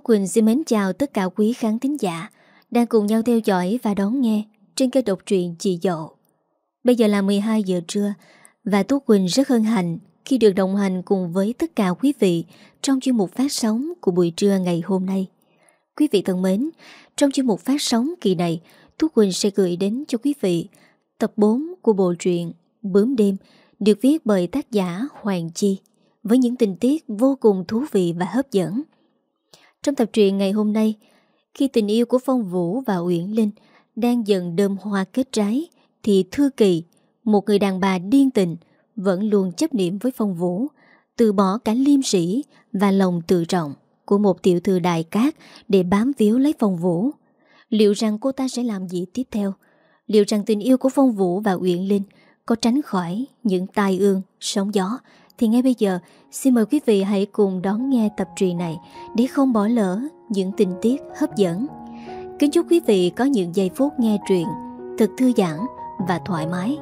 Tú Quỳnh xin mến chào tất cả quý khán thính giả đang cùng nhau theo dõi và đón nghe trên kênh độc truyện Chị Dậu. Bây giờ là 12 giờ trưa và Tú Quỳnh rất hân hạnh khi được đồng hành cùng với tất cả quý vị trong chuyên mục phát sóng của buổi trưa ngày hôm nay. Quý vị thân mến, trong chuyên mục phát sóng kỳ này, Tú Quỳnh sẽ gửi đến cho quý vị tập 4 của bộ truyện Bướm đêm được viết bởi tác giả Hoàng Chi với những tình tiết vô cùng thú vị và hấp dẫn. Trong tập truyện ngày hôm nay, khi tình yêu của Phong Vũ và Uyển Linh đang dần đơm hoa kết trái, thì Thư Kỳ, một người đàn bà điên tình, vẫn luôn chấp niệm với Phong Vũ, từ bỏ cả liêm sĩ và lòng tự trọng của một tiểu thư đại cát để bám víu lấy Phong Vũ. Liệu rằng cô ta sẽ làm gì tiếp theo? Liệu rằng tình yêu của Phong Vũ và Uyển Linh có tránh khỏi những tai ương, sóng gió thì ngay bây giờ xin mời quý vị hãy cùng đón nghe tập truyện này để không bỏ lỡ những tình tiết hấp dẫn. Kính chúc quý vị có những giây phút nghe truyện thật thư giãn và thoải mái.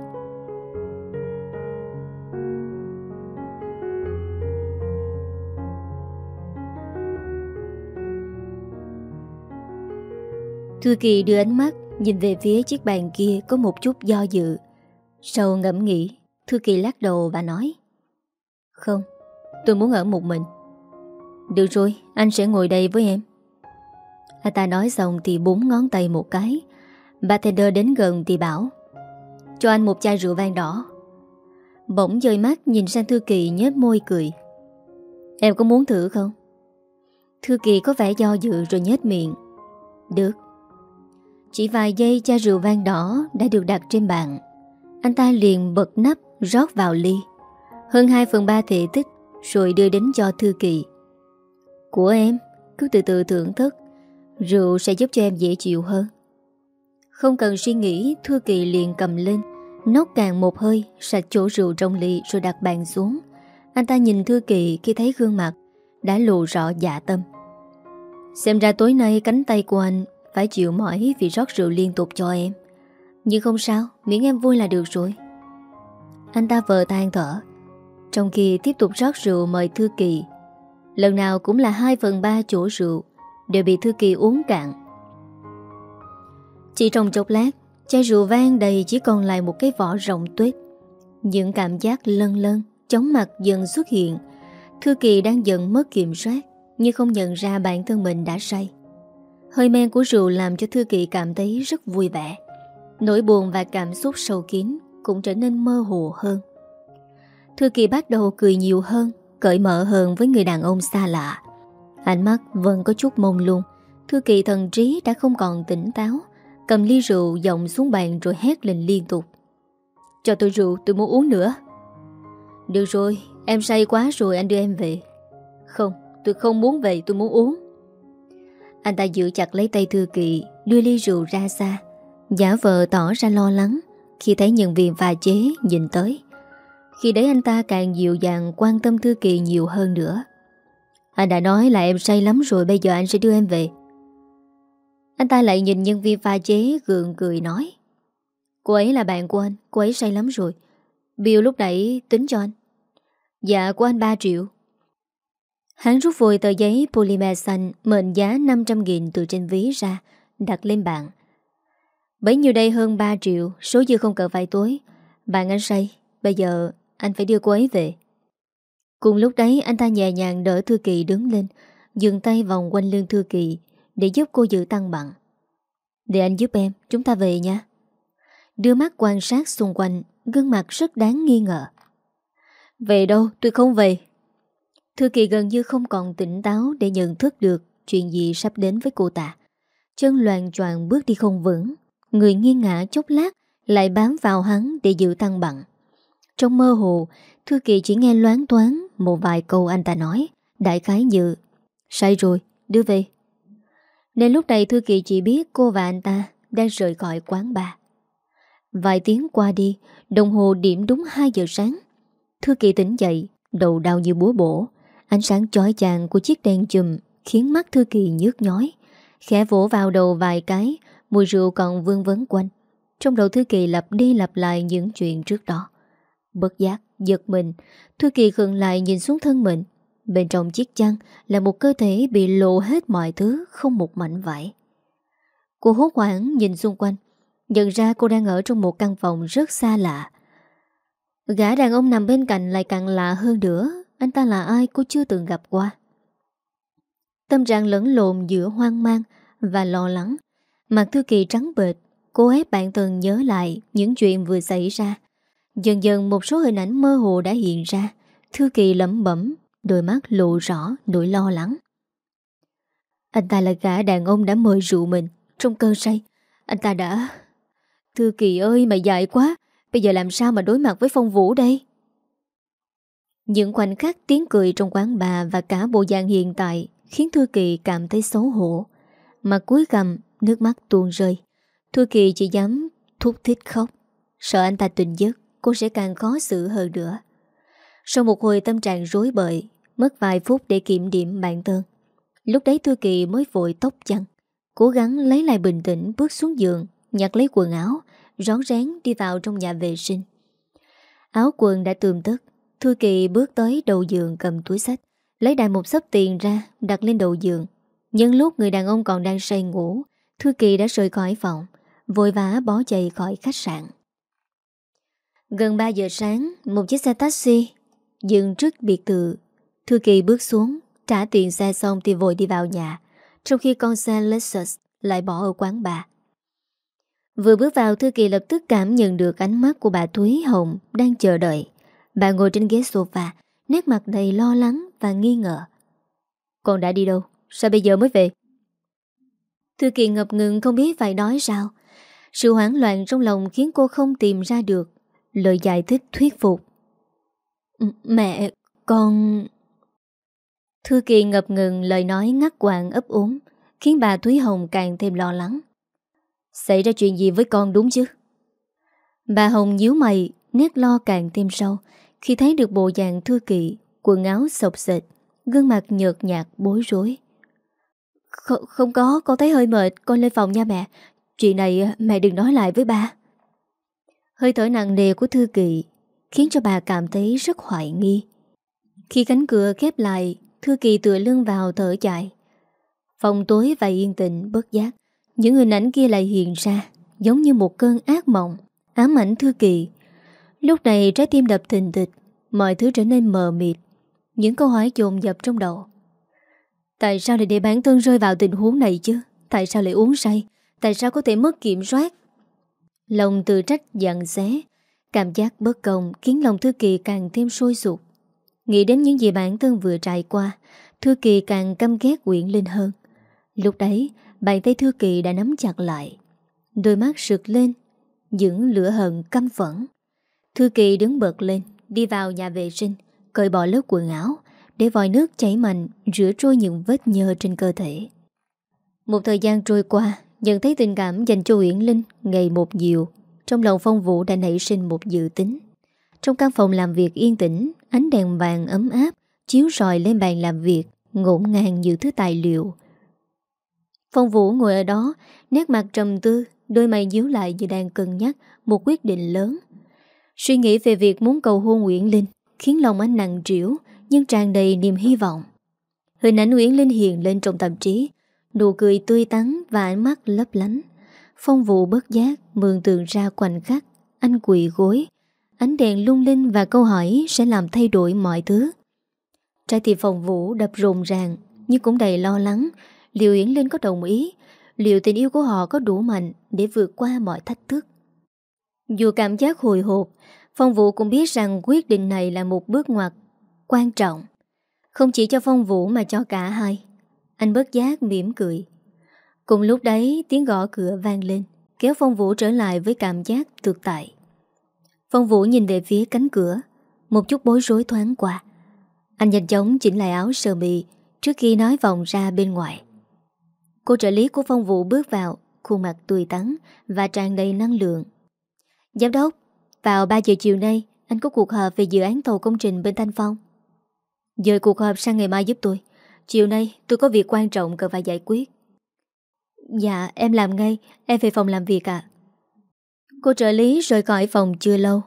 Thư Kỳ đưa ánh mắt nhìn về phía chiếc bàn kia có một chút do dự. Sau ngẫm nghĩ, Thư Kỳ lắc đầu và nói không, tôi muốn ở một mình. Được rồi, anh sẽ ngồi đây với em. Anh ta nói xong thì búng ngón tay một cái. Bartender đến gần thì bảo Cho anh một chai rượu vang đỏ. Bỗng dời mắt nhìn sang Thư Kỳ nhếch môi cười. Em có muốn thử không? Thư Kỳ có vẻ do dự rồi nhếch miệng. Được. Chỉ vài giây chai rượu vang đỏ đã được đặt trên bàn. Anh ta liền bật nắp rót vào ly. Hơn 2 phần 3 thể tích rồi đưa đến cho Thư Kỳ. Của em, cứ từ từ thưởng thức. Rượu sẽ giúp cho em dễ chịu hơn. Không cần suy nghĩ, Thư Kỳ liền cầm lên, nốc càng một hơi, sạch chỗ rượu trong ly rồi đặt bàn xuống. Anh ta nhìn Thư Kỳ khi thấy gương mặt, đã lộ rõ dạ tâm. Xem ra tối nay cánh tay của anh phải chịu mỏi vì rót rượu liên tục cho em Nhưng không sao Miễn em vui là được rồi Anh ta vờ than thở trong khi tiếp tục rót rượu mời Thư Kỳ. Lần nào cũng là 2 phần 3 chỗ rượu, Đều bị Thư Kỳ uống cạn. Chỉ trong chốc lát, Chai rượu vang đầy chỉ còn lại một cái vỏ rộng tuyết Những cảm giác lân lân Chóng mặt dần xuất hiện. Thư Kỳ đang dần mất kiểm soát, Nhưng không nhận ra bản thân mình đã say. Hơi men của rượu làm cho Thư Kỳ cảm thấy rất vui vẻ. Nỗi buồn và cảm xúc sâu kín cũng trở nên mơ hồ hơn. Thư Kỳ bắt đầu cười nhiều hơn, cởi mở hơn với người đàn ông xa lạ. Ánh mắt vẫn có chút mông lung. Thư Kỳ thần trí đã không còn tỉnh táo, cầm ly rượu dọng xuống bàn rồi hét lên liên tục. Cho tôi rượu, tôi muốn uống nữa. Được rồi, em say quá rồi anh đưa em về. Không, tôi không muốn về, tôi muốn uống. Anh ta giữ chặt lấy tay Thư Kỳ Đưa ly rượu ra xa Giả vờ tỏ ra lo lắng Khi thấy nhân viên pha chế nhìn tới khi đấy anh ta càng dịu dàng Quan tâm Thư Kỳ nhiều hơn nữa. Anh đã nói là em say lắm rồi Bây giờ anh sẽ đưa em về. Anh ta lại nhìn nhân viên pha chế Gượng cười nói Cô ấy là bạn của anh Cô ấy say lắm rồi. Bill lúc nãy tính cho anh. Dạ của anh 3 triệu. Hắn rút vội tờ giấy polymer xanh mệnh giá 500.000 từ trên ví ra, đặt lên bàn. Bấy nhiêu đây hơn 3 triệu, số dư không cần phải tối. Bạn anh say, bây giờ anh phải đưa cô ấy về. Cùng lúc đấy anh ta nhẹ nhàng đỡ Thư Kỳ đứng lên, dừng tay vòng quanh lưng Thư Kỳ để giúp cô giữ tăng bằng. Để anh giúp em, chúng ta về nha. Đưa mắt quan sát xung quanh, gương mặt rất đáng nghi ngờ. Về đâu, tôi không về. Thư Kỳ gần như không còn tỉnh táo để nhận thức được chuyện gì sắp đến với cô ta. Chân loàn choàn bước đi không vững, người nghiêng ngã chốc lát lại bám vào hắn để giữ tăng bằng. Trong mơ hồ, Thư Kỳ chỉ nghe loáng toán một vài câu anh ta nói, đại khái như Sai rồi, đưa về. Nên lúc này Thư Kỳ chỉ biết cô và anh ta đang rời khỏi quán bà Vài tiếng qua đi, đồng hồ điểm đúng 2 giờ sáng. Thư Kỳ tỉnh dậy, đầu đau như búa bổ, Ánh sáng chói chang của chiếc đèn chùm khiến mắt Thư Kỳ nhức nhói. Khẽ vỗ vào đầu vài cái, mùi rượu còn vương vấn quanh. Trong đầu Thư Kỳ lặp đi lặp lại những chuyện trước đó. Bất giác, giật mình, Thư Kỳ khừng lại nhìn xuống thân mình. Bên trong chiếc chăn là một cơ thể bị lộ hết mọi thứ Không một mảnh vải. Cô hốt hoảng nhìn xung quanh. Nhận ra cô đang ở trong một căn phòng rất xa lạ. Gã đàn ông nằm bên cạnh lại càng lạ hơn nữa. Anh ta là ai cô chưa từng gặp qua. Tâm trạng lẫn lộn giữa hoang mang và lo lắng. Mặt Thư Kỳ trắng bệt Cô ép bản thân nhớ lại những chuyện vừa xảy ra. Dần dần một số hình ảnh mơ hồ đã hiện ra. Thư Kỳ lẩm bẩm, Đôi mắt lộ rõ nỗi lo lắng. Anh ta là gã đàn ông đã mời rượu mình. Trong cơn say, Anh ta đã Thư Kỳ ơi mà dại quá. Bây giờ làm sao mà đối mặt với phong vũ đây? Những khoảnh khắc tiếng cười trong quán bà Và cả bộ dạng hiện tại Khiến Thư Kỳ cảm thấy xấu hổ. Mặt cuối cầm Nước mắt tuôn rơi. Thư Kỳ chỉ dám thúc thích khóc. Sợ anh ta tình giấc. Cô sẽ càng khó xử hơn nữa. Sau một hồi tâm trạng rối bời, Mất vài phút để kiểm điểm bản thân Lúc đấy Thư Kỳ mới vội tóc chăn, Cố gắng lấy lại bình tĩnh, Bước xuống giường, Nhặt lấy quần áo, Rón rén đi vào trong nhà vệ sinh. Áo quần đã tươm tất, Thư Kỳ bước tới đầu giường cầm túi sách, Lấy đại một sấp tiền ra, Đặt lên đầu giường. Nhân lúc người đàn ông còn đang say ngủ, Thư Kỳ đã rời khỏi phòng, Vội vã bỏ chạy khỏi khách sạn. Gần 3 giờ sáng Một chiếc xe taxi Dừng trước biệt thự Thư Kỳ bước xuống Trả tiền xe xong thì vội đi vào nhà Trong khi con xe Lexus lại bỏ ở quán bà Vừa bước vào Thư Kỳ lập tức cảm nhận được ánh mắt của bà Thúy Hồng đang chờ đợi. Bà ngồi trên ghế sofa, nét mặt đầy lo lắng và nghi ngờ. Con đã đi đâu? Sao bây giờ mới về? Thư Kỳ ngập ngừng không biết phải nói sao. Sự hoảng loạn trong lòng khiến cô không tìm ra được lời giải thích thuyết phục. Mẹ, con... Thư Kỳ ngập ngừng lời nói ngắt quạng ấp ốm, khiến bà Thúy Hồng càng thêm lo lắng. Xảy ra chuyện gì với con đúng chứ Bà Hồng nhíu mày Nét lo càng thêm sâu Khi thấy được bộ dạng thư kỵ Quần áo sọc sệt Gương mặt nhợt nhạt bối rối Không, không có Con thấy hơi mệt Con lên phòng nha mẹ Chuyện này mẹ đừng nói lại với ba Hơi thở nặng nề của Thư Kỳ Khiến cho bà cảm thấy rất hoài nghi. Khi cánh cửa khép lại, Thư Kỳ tựa lưng vào thở dài. Phòng tối và yên tĩnh, bất giác. Những hình ảnh kia lại hiện ra, Giống như một cơn ác mộng, Ám ảnh thư kỳ Lúc này trái tim đập thình thịch, Mọi thứ trở nên mờ mịt. Những câu hỏi dồn dập trong đầu. Tại sao lại để bản thân rơi vào tình huống này chứ? Tại sao lại uống say? Tại sao có thể mất kiểm soát? Lòng tự trách giận xé Cảm giác bất công khiến lòng Thư Kỳ càng thêm sôi sụt Nghĩ đến những gì bản thân vừa trải qua, Thư Kỳ càng căm ghét Quyện Linh hơn. Lúc đấy, Bàn tay Thư Kỳ đã nắm chặt lại. Đôi mắt sực lên, Những lửa hận căm phẫn. Thư Kỳ đứng bật lên, Đi vào nhà vệ sinh, Cởi bỏ lớp quần áo, Để vòi nước chảy mạnh, Rửa trôi những vết nhơ trên cơ thể. Một thời gian trôi qua Nhận thấy tình cảm dành cho Uyển Linh Ngày một nhiều Trong lòng phong vũ đã nảy sinh một dự tính Trong căn phòng làm việc yên tĩnh Ánh đèn vàng ấm áp Chiếu rọi lên bàn làm việc Ngổn ngang như thứ tài liệu Phong Vũ ngồi ở đó, nét mặt trầm tư, đôi mày díu lại như đang cân nhắc một quyết định lớn. Suy nghĩ về việc muốn cầu hôn Nguyễn Linh khiến lòng anh nặng trĩu nhưng tràn đầy niềm hy vọng. Hình ảnh Nguyễn Linh hiện lên trong tâm trí, nụ cười tươi tắn và ánh mắt lấp lánh. Phong Vũ bất giác mường tượng ra khoảnh khắc, anh quỳ gối, ánh đèn lung linh và câu hỏi sẽ làm thay đổi mọi thứ. Trái tim phòng Vũ đập rồn ràng nhưng cũng đầy lo lắng. Liệu Yến Linh có đồng ý. Liệu tình yêu của họ có đủ mạnh Để vượt qua mọi thách thức? Dù cảm giác hồi hộp Phong Vũ cũng biết rằng quyết định này là một bước ngoặt Quan trọng. Không chỉ cho Phong Vũ mà cho cả hai. Anh bất giác mỉm cười. Cùng lúc đấy, tiếng gõ cửa vang lên, Kéo Phong Vũ trở lại với cảm giác thực tại. Phong Vũ nhìn về phía cánh cửa, Một chút bối rối thoáng qua. Anh nhanh chóng chỉnh lại áo sơ mi Trước khi nói vòng ra bên ngoài. Cô trợ lý của phong vũ bước vào, Khuôn mặt tươi tắn Và tràn đầy năng lượng. Giám đốc, Vào 3 giờ chiều nay, Anh có cuộc họp về dự án tàu công trình bên Thanh Phong. Dời cuộc họp sang ngày mai giúp tôi. Chiều nay, tôi có việc quan trọng cần phải giải quyết. Dạ em làm ngay. Em về phòng làm việc ạ. Cô trợ lý rời khỏi phòng chưa lâu.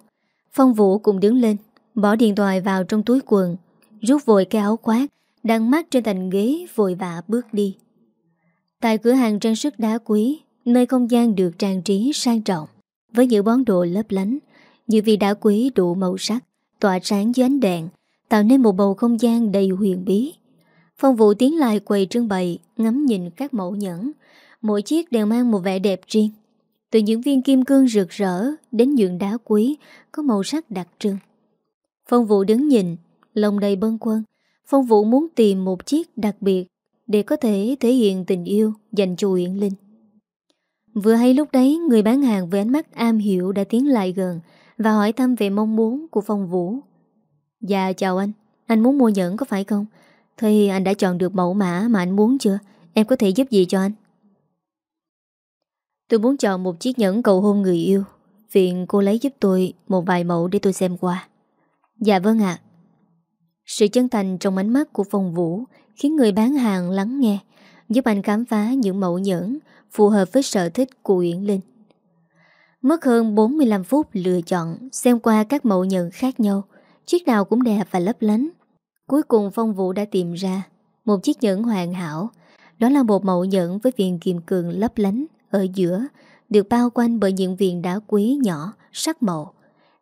Phong Vũ cũng đứng lên, Bỏ điện thoại vào trong túi quần, Rút vội cái áo khoác Đang mắt trên thành ghế, vội vã bước đi. Tại cửa hàng trang sức đá quý, Nơi không gian được trang trí sang trọng, Với những món đồ lấp lánh Những vị đá quý đủ màu sắc, Tỏa sáng dưới ánh đèn, Tạo nên một bầu không gian đầy huyền bí. Phong vụ tiến lại quầy trưng bày Ngắm nhìn các mẫu nhẫn Mỗi chiếc đều mang một vẻ đẹp riêng Từ những viên kim cương rực rỡ Đến những đá quý Có màu sắc đặc trưng Phong vụ đứng nhìn Lòng đầy bân quân Phong Vũ muốn tìm một chiếc đặc biệt để có thể thể hiện tình yêu dành cho Uyển Linh. Vừa hay lúc đấy, người bán hàng với ánh mắt am hiểu đã tiến lại gần và hỏi thăm về mong muốn của Phong Vũ. Dạ chào anh, anh muốn mua nhẫn có phải không? Thì anh đã chọn được mẫu mã mà anh muốn chưa? Em có thể giúp gì cho anh? Tôi muốn chọn một chiếc nhẫn cầu hôn người yêu. Phiền cô lấy giúp tôi một vài mẫu để tôi xem qua. Dạ vâng ạ. Sự chân thành trong ánh mắt của Phong Vũ khiến người bán hàng lắng nghe, giúp anh khám phá những mẫu nhẫn phù hợp với sở thích của Uyển Linh. Mất hơn 45 phút lựa chọn, xem qua các mẫu nhẫn khác nhau, chiếc nào cũng đẹp và lấp lánh. Cuối cùng Phong Vũ đã tìm ra một chiếc nhẫn hoàn hảo, đó là một mẫu nhẫn với viên kim cương lấp lánh ở giữa, được bao quanh bởi những viên đá quý nhỏ, sắc màu,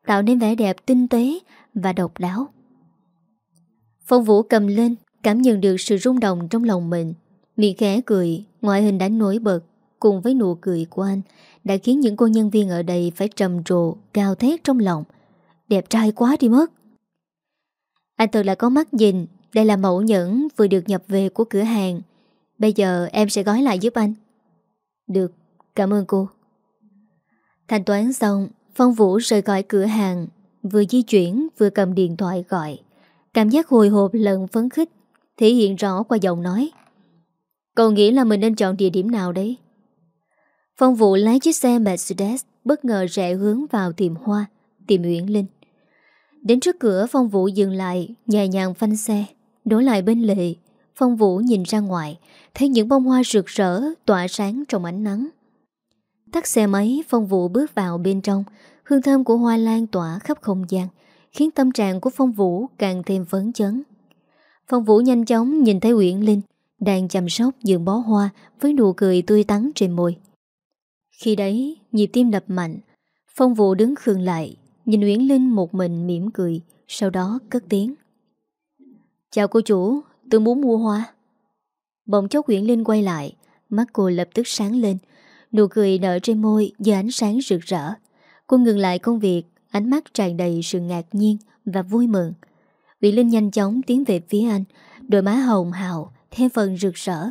tạo nên vẻ đẹp tinh tế và độc đáo. Phong Vũ cầm lên Cảm nhận được sự rung động trong lòng mình. Miệng khẽ cười Ngoại hình đã nổi bật Cùng với nụ cười của anh Đã khiến những cô nhân viên ở đây phải trầm trồ Cao thét trong lòng. Đẹp trai quá đi mất. Anh thật là có mắt nhìn, Đây là mẫu nhẫn vừa được nhập về của cửa hàng. Bây giờ em sẽ gói lại giúp anh. Được, Cảm ơn cô. Thanh toán xong, Phong Vũ rời khỏi cửa hàng, Vừa di chuyển vừa cầm điện thoại gọi. Cảm giác hồi hộp lần phấn khích, Thể hiện rõ qua giọng nói. Cậu nghĩ là mình nên chọn địa điểm nào đấy? Phong Vũ lái chiếc xe Mercedes Bất ngờ rẽ hướng vào tiệm hoa, Tiệm Uyển Linh. Đến trước cửa Phong Vũ dừng lại Nhẹ nhàng phanh xe Đối lại bên lệ Phong Vũ nhìn ra ngoài Thấy những bông hoa rực rỡ Tỏa sáng trong ánh nắng Tắt xe máy Phong Vũ bước vào bên trong Hương thơm của hoa lan tỏa khắp không gian khiến tâm trạng của Phong Vũ càng thêm phấn chấn. Phong Vũ nhanh chóng nhìn thấy Uyển Linh đang chăm sóc giường bó hoa với nụ cười tươi tắn trên môi. Khi đấy, nhịp tim đập mạnh, Phong Vũ đứng khương lại, nhìn Uyển Linh một mình mỉm cười, sau đó cất tiếng. Chào cô chủ, tôi muốn mua hoa. Bỗng chốc Uyển Linh quay lại, mắt cô lập tức sáng lên, nụ cười nở trên môi giờ ánh sáng rực rỡ. Cô ngừng lại công việc, Ánh mắt tràn đầy sự ngạc nhiên và vui mừng Vị Linh nhanh chóng tiến về phía anh Đôi má hồng hào Thêm phần rực rỡ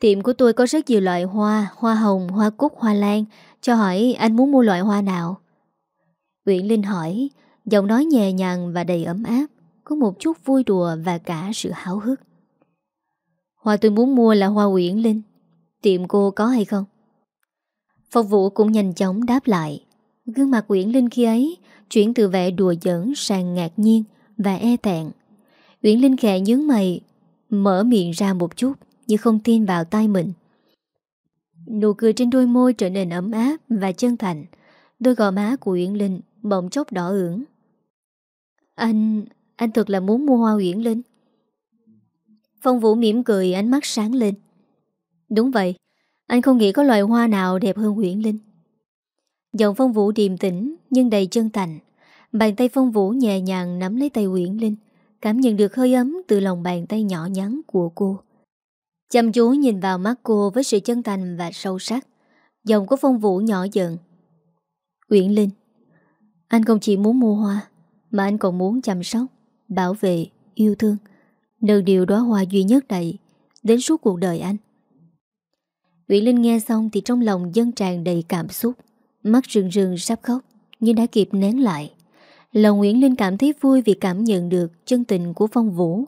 Tiệm của tôi có rất nhiều loại hoa Hoa hồng, hoa cúc, hoa lan Cho hỏi anh muốn mua loại hoa nào Uyển Linh hỏi Giọng nói nhẹ nhàng và đầy ấm áp Có một chút vui đùa và cả sự háo hức Hoa tôi muốn mua là hoa Uyển Linh Tiệm cô có hay không? Phục vụ cũng nhanh chóng đáp lại Gương mặt Uyển Linh khi ấy chuyển từ vẻ đùa giỡn sang ngạc nhiên và e tẹn. Uyển Linh khẽ nhướng mày, mở miệng ra một chút như không tin vào tay mình. Nụ cười trên đôi môi trở nên ấm áp và chân thành. Đôi gò má của Uyển Linh bỗng chốc đỏ ửng. Anh, anh thật là muốn mua hoa Uyển Linh. Phong Vũ mỉm cười ánh mắt sáng lên. Đúng vậy, anh không nghĩ có loài hoa nào đẹp hơn Uyển Linh. Giọng phong vũ điềm tĩnh nhưng đầy chân thành Bàn tay phong vũ nhẹ nhàng nắm lấy tay Uyển Linh Cảm nhận được hơi ấm từ lòng bàn tay nhỏ nhắn của cô Chăm chú nhìn vào mắt cô với sự chân thành và sâu sắc Giọng của phong vũ nhỏ dần Uyển Linh anh không chỉ muốn mua hoa Mà anh còn muốn chăm sóc Bảo vệ, yêu thương. Nâng điều đó hoa duy nhất này Đến suốt cuộc đời anh. Nguyễn Linh nghe xong thì trong lòng dân tràn đầy cảm xúc. Mắt rừng rừng sắp khóc Nhưng đã kịp nén lại. Lòng Nguyễn Linh cảm thấy vui vì cảm nhận được chân tình của Phong Vũ.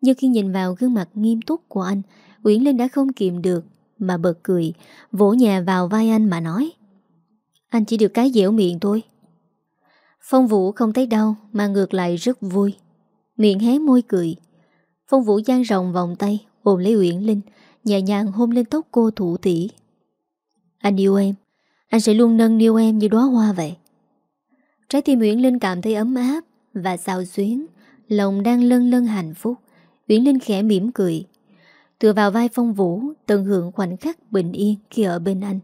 Nhưng khi nhìn vào gương mặt nghiêm túc của anh Nguyễn Linh đã không kiềm được Mà bật cười Vỗ nhà vào vai anh mà nói Anh chỉ được cái dẻo miệng thôi. Phong Vũ không thấy đau, Mà ngược lại rất vui. Miệng hé môi cười. Phong Vũ gian rộng vòng tay, Ôm lấy Uyển Linh, Nhẹ nhàng hôn lên tóc cô thủ tỉ. Anh yêu em. Anh sẽ luôn nâng niu em như đóa hoa vậy. Trái tim Nguyễn Linh cảm thấy ấm áp Và xào xuyến. Lòng đang lân lân hạnh phúc. Uyển Linh khẽ mỉm cười. Tựa vào vai Phong Vũ, Tận hưởng khoảnh khắc bình yên khi ở bên anh.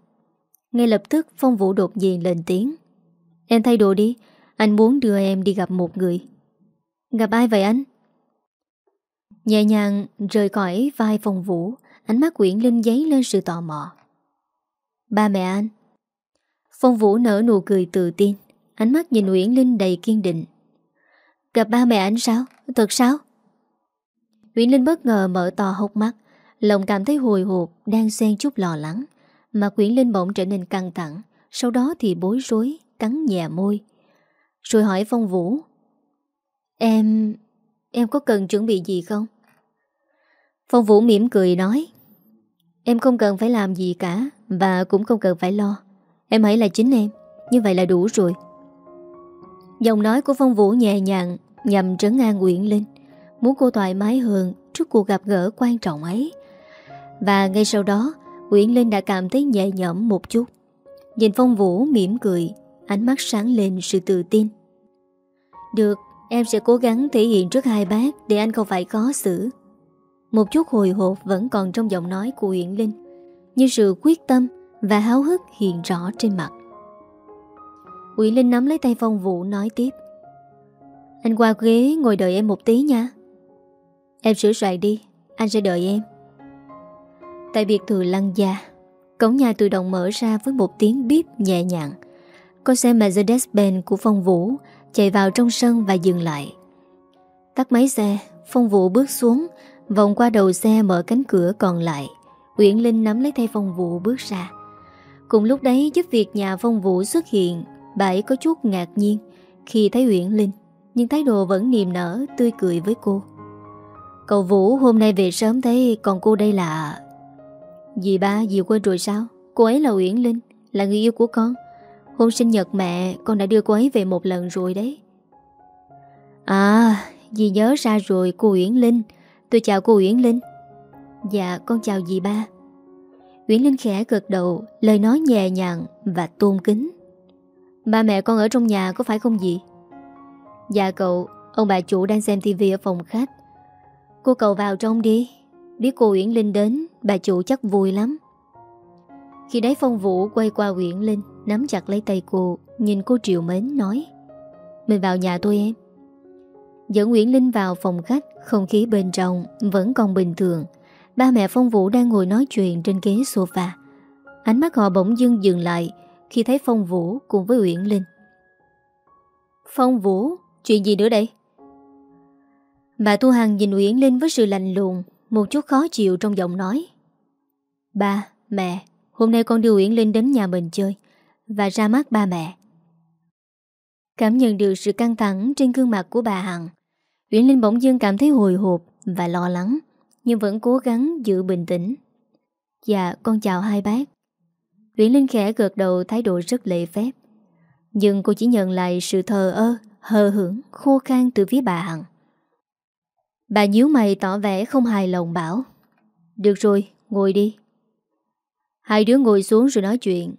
Ngay lập tức, Phong Vũ đột nhiên lên tiếng. Em thay đồ đi anh muốn đưa em đi gặp một người Gặp ai vậy anh? Nhẹ nhàng rời khỏi vai Phong Vũ, Ánh mắt Uyển Linh giấy lên sự tò mò Ba mẹ anh Phong Vũ nở nụ cười tự tin, Ánh mắt nhìn Uyển Linh đầy kiên định Gặp ba mẹ anh sao? Thật sao? Uyển Linh bất ngờ mở to hốc mắt, Lòng cảm thấy hồi hộp, Đang xen chút lo lắng Mà Uyển Linh bỗng trở nên căng thẳng, Sau đó thì bối rối, Cắn nhẹ môi rồi hỏi Phong Vũ. Em... em có cần chuẩn bị gì không? Phong Vũ mỉm cười nói. Em không cần phải làm gì cả Và cũng không cần phải lo. Em hãy là chính em. Như vậy là đủ rồi. Giọng nói của Phong Vũ nhẹ nhàng, Nhằm trấn an Nguyễn Linh. Muốn cô thoải mái hơn Trước cuộc gặp gỡ quan trọng ấy. Và ngay sau đó Nguyễn Linh đã cảm thấy nhẹ nhõm một chút. Nhìn Phong Vũ mỉm cười Ánh mắt sáng lên sự tự tin. Được, Em sẽ cố gắng thể hiện trước hai bác Để anh không phải khó xử. Một chút hồi hộp vẫn còn trong giọng nói của Uyển Linh Như sự quyết tâm Và háo hức hiện rõ trên mặt. Uyển Linh nắm lấy tay Phong Vũ nói tiếp. Anh qua ghế ngồi đợi em một tí nha. Em sửa soạn đi, Anh sẽ đợi em. Tại biệt thự lăng gia, Cổng nhà tự động mở ra với một tiếng bíp nhẹ nhàng. Có xe Mercedes-Benz của Phong Vũ Chạy vào trong sân và dừng lại. Tắt máy xe, Phong Vũ bước xuống, Vòng qua đầu xe mở cánh cửa còn lại. Uyển Linh nắm lấy tay Phong Vũ bước ra. Cùng lúc đấy giúp việc nhà Phong Vũ xuất hiện, Bà ấy có chút ngạc nhiên Khi thấy Uyển Linh, Nhưng thái độ vẫn niềm nở, tươi cười với cô. Cậu Vũ, hôm nay về sớm thế, Còn cô đây là Dì ba, dì quên rồi sao? Cô ấy là Uyển Linh, Là người yêu của con. Hôm sinh nhật mẹ, Con đã đưa cô ấy về một lần rồi đấy. À Dì nhớ ra rồi, cô Uyển Linh. Tôi chào cô Uyển Linh. Dạ con chào dì ba. Uyển Linh khẽ gật đầu, Lời nói nhẹ nhàng và tôn kính. Ba mẹ con ở trong nhà có phải không dì? Dạ cậu, Ông bà chủ đang xem tivi ở phòng khách. Cô cậu vào trong đi. Biết cô Uyển Linh đến, Bà chủ chắc vui lắm. Khi đấy phong vũ quay qua Uyển Linh Nắm chặt lấy tay cô Nhìn cô triệu mến nói Mình vào nhà tôi em. Dẫn Nguyễn Linh vào phòng khách Không khí bên trong vẫn còn bình thường. Ba mẹ Phong Vũ đang ngồi nói chuyện Trên ghế sofa. Ánh mắt họ bỗng dưng dừng lại Khi thấy Phong Vũ cùng với Uyển Linh. Phong Vũ Chuyện gì nữa đây? Bà Tu Hằng nhìn Uyển Linh với sự lạnh lùng Một chút khó chịu trong giọng nói. Ba, mẹ Hôm nay con đưa Uyển Linh đến nhà mình chơi Và ra mắt ba mẹ. Cảm nhận được sự căng thẳng Trên gương mặt của bà Hằng Uyển Linh bỗng dưng cảm thấy hồi hộp Và lo lắng Nhưng vẫn cố gắng giữ bình tĩnh. Dạ con chào hai bác. Uyển Linh khẽ gợt đầu thái độ rất lệ phép. Nhưng cô chỉ nhận lại sự thờ ơ Hờ hưởng, khô khan từ phía bà Hằng. Bà nhíu mày tỏ vẻ không hài lòng bảo Được rồi, ngồi đi. Hai đứa ngồi xuống rồi nói chuyện.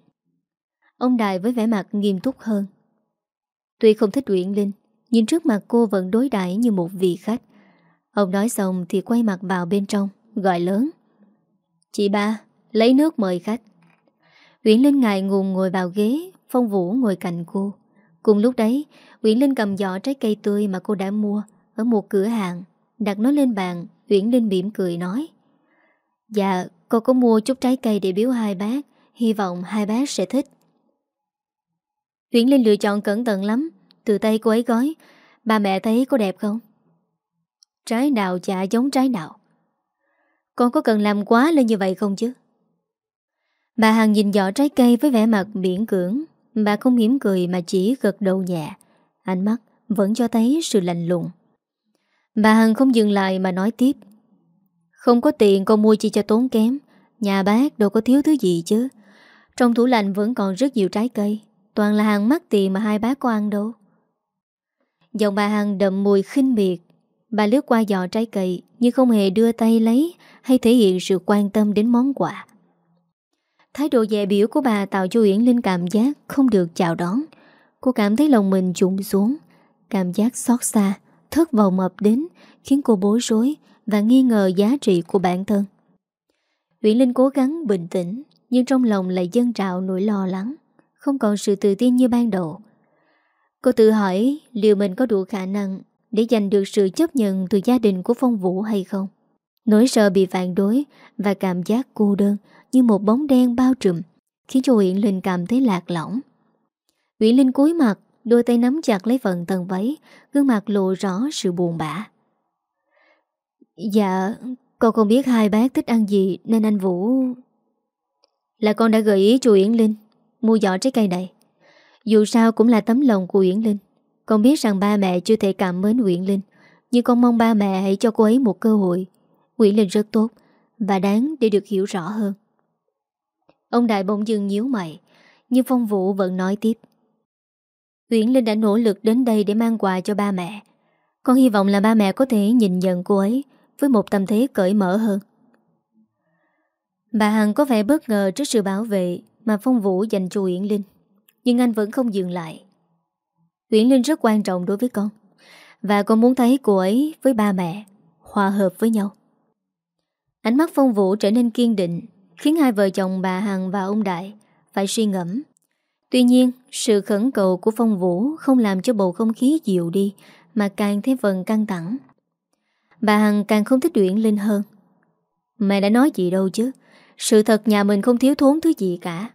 Ông Đài với vẻ mặt nghiêm túc hơn. Tuy không thích Uyển Linh Nhưng trước mặt cô vẫn đối đãi như một vị khách. Ông nói xong thì quay mặt vào bên trong Gọi lớn. Chị ba, lấy nước mời khách. Uyển Linh ngài ngùng ngồi vào ghế Phong Vũ ngồi cạnh cô. Cùng lúc đấy Uyển Linh cầm giỏ trái cây tươi mà cô đã mua Ở một cửa hàng Đặt nó lên bàn Uyển Linh mỉm cười nói Dạ cô có mua chút trái cây để biếu hai bác, Hy vọng hai bác sẽ thích. Uyển Linh lựa chọn cẩn thận lắm, Từ tay cô ấy gói, Ba mẹ thấy có đẹp không? Trái nào chả giống trái nào. Con có cần làm quá lên như vậy không chứ? Bà Hằng nhìn giỏ trái cây với vẻ mặt biển cưỡng, Bà không hiếm cười mà chỉ gật đầu nhẹ, Ánh mắt vẫn cho thấy sự lạnh lùng. Bà Hằng không dừng lại mà nói tiếp, Không có tiền con mua chi cho tốn kém Nhà bác đâu có thiếu thứ gì chứ. Trong tủ lạnh vẫn còn rất nhiều trái cây. Toàn là hàng mắc tiền mà hai bác có ăn đâu. Giọng bà Hằng đậm mùi khinh miệt. Bà lướt qua giò trái cây Nhưng không hề đưa tay lấy Hay thể hiện sự quan tâm đến món quà. Thái độ dè biểu của bà tạo cho Uyển Linh cảm giác không được chào đón. Cô cảm thấy lòng mình trụng xuống. Cảm giác xót xa, thất vọng ập đến Khiến cô bối rối Và nghi ngờ giá trị của bản thân. Nguyễn Linh cố gắng bình tĩnh, Nhưng trong lòng lại dâng trào nỗi lo lắng, Không còn sự tự tin như ban đầu. Cô tự hỏi liệu mình có đủ khả năng Để giành được sự chấp nhận từ gia đình của Phong Vũ hay không? Nỗi sợ bị phản đối Và cảm giác cô đơn Như một bóng đen bao trùm Khiến cho Nguyễn Linh cảm thấy lạc lõng. Nguyễn Linh cúi mặt, Đôi tay nắm chặt lấy phần tầng váy, Gương mặt lộ rõ sự buồn bã. Dạ con không biết hai bác thích ăn gì Nên anh Vũ. Là con đã gợi ý chú Yến Linh Mua giỏ trái cây này. Dù sao cũng là tấm lòng của yến Linh. Con biết rằng ba mẹ chưa thể cảm mến Uyển Linh, Nhưng con mong ba mẹ hãy cho cô ấy một cơ hội. Uyển Linh rất tốt Và đáng để được hiểu rõ hơn. Ông Đại bỗng dưng nhíu mày, Nhưng Phong Vũ vẫn nói tiếp. Uyển Linh đã nỗ lực đến đây để mang quà cho ba mẹ. Con hy vọng là ba mẹ có thể nhìn nhận cô ấy với một tâm thế cởi mở hơn. Bà Hằng có vẻ bất ngờ trước sự bảo vệ Mà Phong Vũ dành cho Uyển Linh, Nhưng anh vẫn không dừng lại. Uyển Linh rất quan trọng đối với con Và con muốn thấy cô ấy với ba mẹ Hòa hợp với nhau. Ánh mắt Phong Vũ trở nên kiên định, Khiến hai vợ chồng bà Hằng và ông Đại Phải suy ngẫm. Tuy nhiên, sự khẩn cầu của Phong Vũ Không làm cho bầu không khí dịu đi Mà càng thêm phần căng thẳng. Bà Hằng càng không thích Uyển Linh hơn. Mẹ đã nói gì đâu chứ? Sự thật nhà mình không thiếu thốn thứ gì cả.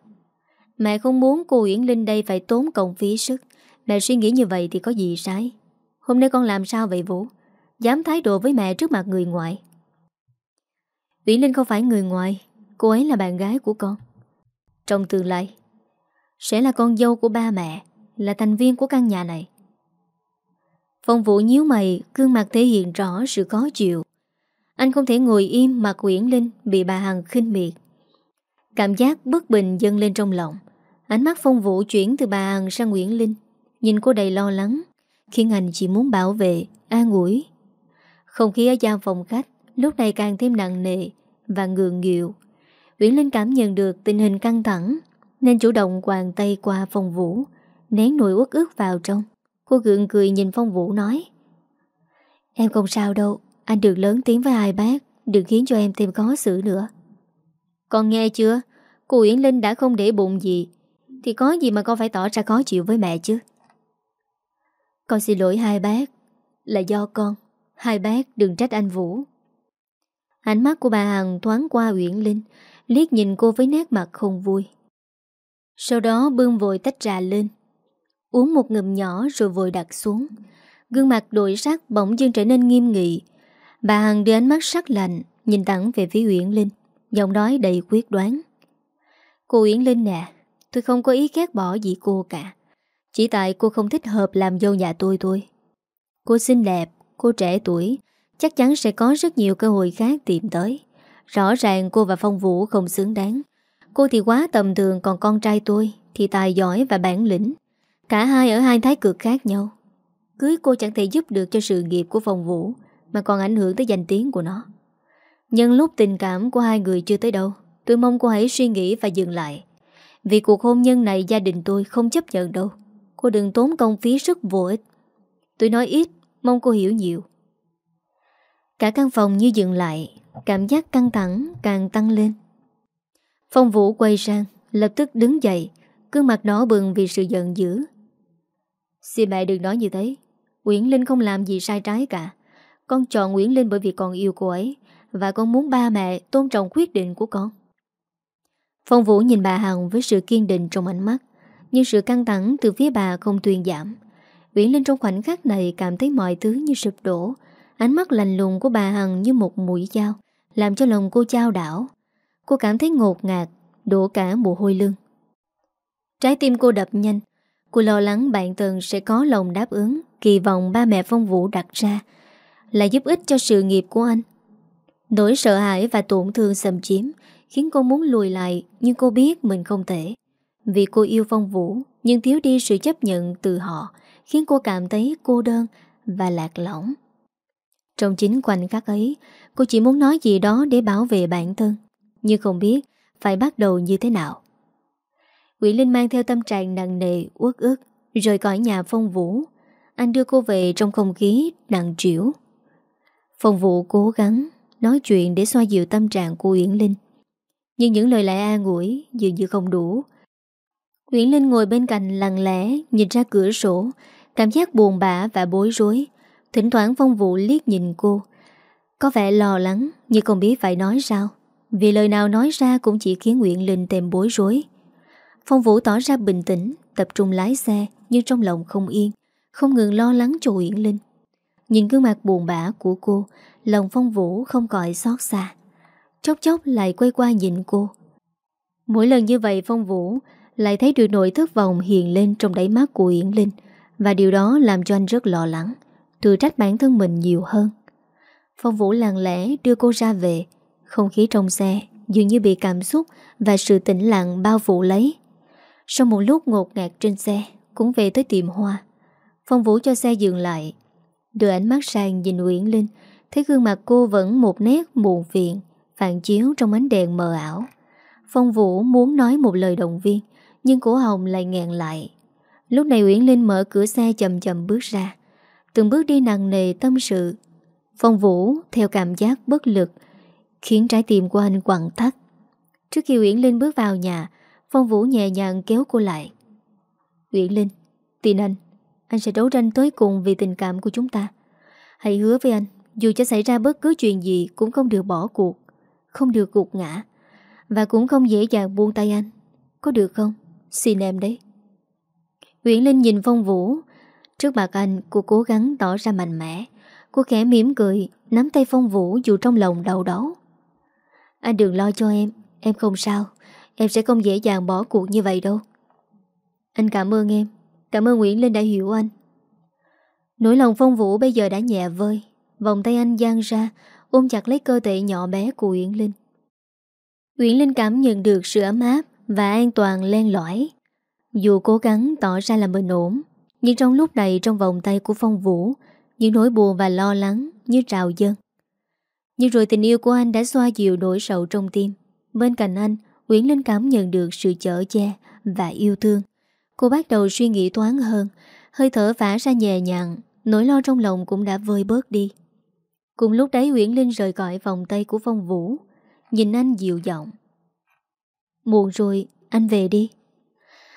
Mẹ không muốn cô Uyển Linh đây phải tốn công phí sức. Mẹ suy nghĩ như vậy thì có gì sai? Hôm nay con làm sao vậy Vũ? Dám thái độ với mẹ trước mặt người ngoại Uyển Linh không phải người ngoài. Cô ấy là bạn gái của con. Trong tương lai, Sẽ là con dâu của ba mẹ, Là thành viên của căn nhà này. Phong Vũ nhíu mày, Gương mặt thể hiện rõ sự khó chịu. Anh không thể ngồi im mà Quyển Linh Bị bà Hằng khinh miệt. Cảm giác bất bình dâng lên trong lòng. Ánh mắt Phong Vũ chuyển từ bà Hằng sang Nguyễn Linh. Nhìn cô đầy lo lắng, Khiến anh chỉ muốn bảo vệ, An ủi. Không khí ở gian phòng khách Lúc này càng thêm nặng nề Và ngượng nghịu. Nguyễn Linh cảm nhận được tình hình căng thẳng, Nên chủ động quàng tay qua Phong Vũ, Nén nỗi uất ức vào trong. Cô gượng cười nhìn Phong Vũ nói Em không sao đâu Anh được lớn tiếng với hai bác Đừng khiến cho em thêm khó xử nữa. Con nghe chưa? Cô Uyển Linh đã không để bụng gì Thì có gì mà con phải tỏ ra khó chịu với mẹ chứ? Con xin lỗi hai bác Là do con Hai bác đừng trách anh Vũ. Ánh mắt của bà Hằng thoáng qua Uyển Linh liếc nhìn cô với nét mặt không vui. Sau đó bưng vội tách trà lên, uống một ngụm nhỏ rồi vội đặt xuống. Gương mặt đổi sắc bỗng dưng trở nên nghiêm nghị. Bà Hằng đưa ánh mắt sắc lạnh, nhìn thẳng về phía Uyển Linh, giọng nói đầy quyết đoán. Cô Uyển Linh nè, tôi không có ý ghét bỏ gì cô cả. Chỉ tại cô không thích hợp làm dâu nhà tôi thôi. Cô xinh đẹp, cô trẻ tuổi, chắc chắn sẽ có rất nhiều cơ hội khác tìm tới. Rõ ràng cô và Phong Vũ không xứng đáng Cô thì quá tầm thường Còn con trai tôi thì tài giỏi và bản lĩnh Cả hai ở hai thái cực khác nhau. Cưới cô chẳng thể giúp được cho sự nghiệp của Phong Vũ, Mà còn ảnh hưởng tới danh tiếng của nó. Nhân lúc tình cảm của hai người chưa tới đâu, Tôi mong cô hãy suy nghĩ và dừng lại. Vì cuộc hôn nhân này gia đình tôi không chấp nhận đâu. Cô đừng tốn công phí sức vô ích. Tôi nói ít, Mong cô hiểu nhiều. Cả căn phòng như dừng lại, Cảm giác căng thẳng càng tăng lên. Phong Vũ quay sang, Lập tức đứng dậy Cương mặt đỏ bừng vì sự giận dữ. Xin mẹ đừng nói như thế. Nguyễn Linh không làm gì sai trái cả. Con chọn Nguyễn Linh bởi vì con yêu cô ấy, Và con muốn ba mẹ tôn trọng quyết định của con. Phong Vũ nhìn bà Hằng với sự kiên định trong ánh mắt, Nhưng sự căng thẳng từ phía bà không tuyên giảm. Nguyễn Linh trong khoảnh khắc này cảm thấy mọi thứ như sụp đổ. Ánh mắt lành lùng của bà Hằng như một mũi dao, làm cho lòng cô trao đảo. Cô cảm thấy ngột ngạt, Đổ cả mồ hôi lưng. Trái tim cô đập nhanh Cô lo lắng bạn Tần sẽ có lòng đáp ứng, Kỳ vọng ba mẹ Phong Vũ đặt ra Là giúp ích cho sự nghiệp của anh. Nỗi sợ hãi và tổn thương xâm chiếm Khiến cô muốn lùi lại, Nhưng cô biết mình không thể. Vì cô yêu Phong Vũ, Nhưng thiếu đi sự chấp nhận từ họ Khiến cô cảm thấy cô đơn Và lạc lõng. Trong chính khoảnh khắc ấy, Cô chỉ muốn nói gì đó để bảo vệ bản thân, Nhưng không biết phải bắt đầu như thế nào. Quỷ Linh mang theo tâm trạng nặng nề, uất ức Rời khỏi nhà phong vũ. Anh đưa cô về trong không khí nặng trĩu. Phong Vũ cố gắng Nói chuyện để xoa dịu tâm trạng của Uyển Linh. Nhưng những lời lẽ an ủi Dường như không đủ. Uyển Linh ngồi bên cạnh lặng lẽ Nhìn ra cửa sổ Cảm giác buồn bã và bối rối. Thỉnh thoảng Phong Vũ liếc nhìn cô. Có vẻ lo lắng Nhưng không biết phải nói sao. Vì lời nào nói ra cũng chỉ khiến Nguyễn Linh thêm bối rối. Phong Vũ tỏ ra bình tĩnh, Tập trung lái xe, Nhưng trong lòng không yên, Không ngừng lo lắng cho Uyển Linh. Nhìn gương mặt buồn bã của cô, Lòng Phong Vũ không còi xót xa. Chốc chốc lại quay qua nhìn cô. Mỗi lần như vậy Phong Vũ Lại thấy được nỗi thất vọng hiện lên Trong đáy mắt của Uyển Linh, Và điều đó làm cho anh rất lo lắng Tự trách bản thân mình nhiều hơn. Phong Vũ lặng lẽ đưa cô ra về. Không khí trong xe Dường như bị cảm xúc Và sự tĩnh lặng bao phủ lấy. Sau một lúc ngột ngạt trên xe, Cũng về tới tiệm hoa. Phong Vũ cho xe dừng lại, Đưa ánh mắt sang nhìn Uyển Linh, Thấy gương mặt cô vẫn một nét buồn phiền, Phản chiếu trong ánh đèn mờ ảo. Phong Vũ muốn nói một lời động viên, Nhưng cổ hồng lại ngẹn lại. Lúc này Uyển Linh mở cửa xe chậm chậm bước ra. Từng bước đi nặng nề tâm sự, Phong Vũ theo cảm giác bất lực, Khiến trái tim của anh quặn thắt. Trước khi Uyển Linh bước vào nhà Phong Vũ nhẹ nhàng kéo cô lại. Uyển Linh, Tin anh. Anh sẽ đấu tranh tới cùng vì tình cảm của chúng ta. Hãy hứa với anh, Dù cho xảy ra bất cứ chuyện gì Cũng không được bỏ cuộc, Không được gục ngã, Và cũng không dễ dàng buông tay anh. Có được không? Xin em đấy. Uyển Linh nhìn Phong Vũ. Trước mặt anh, cô cố gắng tỏ ra mạnh mẽ. Cô khẽ mỉm cười, Nắm tay Phong Vũ dù trong lòng đau đớn. Anh đừng lo cho em Em không sao. Em sẽ không dễ dàng bỏ cuộc như vậy đâu. Anh cảm ơn em. Cảm ơn Nguyễn Linh đã hiểu anh. Nỗi lòng Phong Vũ bây giờ đã nhẹ vơi. Vòng tay anh giang ra, Ôm chặt lấy cơ thể nhỏ bé của Uyển Linh. Uyển Linh cảm nhận được sự ấm áp Và an toàn len lỏi. Dù cố gắng tỏ ra là bình ổn, Nhưng trong lúc này trong vòng tay của Phong Vũ, Những nỗi buồn và lo lắng Như trào dâng. Nhưng rồi tình yêu của anh đã xoa dịu nỗi sầu trong tim. Bên cạnh anh Nguyễn Linh cảm nhận được sự chở che Và yêu thương. Cô bắt đầu suy nghĩ toán hơn, Hơi thở phả ra nhẹ nhàng, Nỗi lo trong lòng cũng đã vơi bớt đi. Cùng lúc đấy Nguyễn Linh rời khỏi vòng tay của Phong Vũ, Nhìn anh dịu giọng. Muộn rồi, Anh về đi.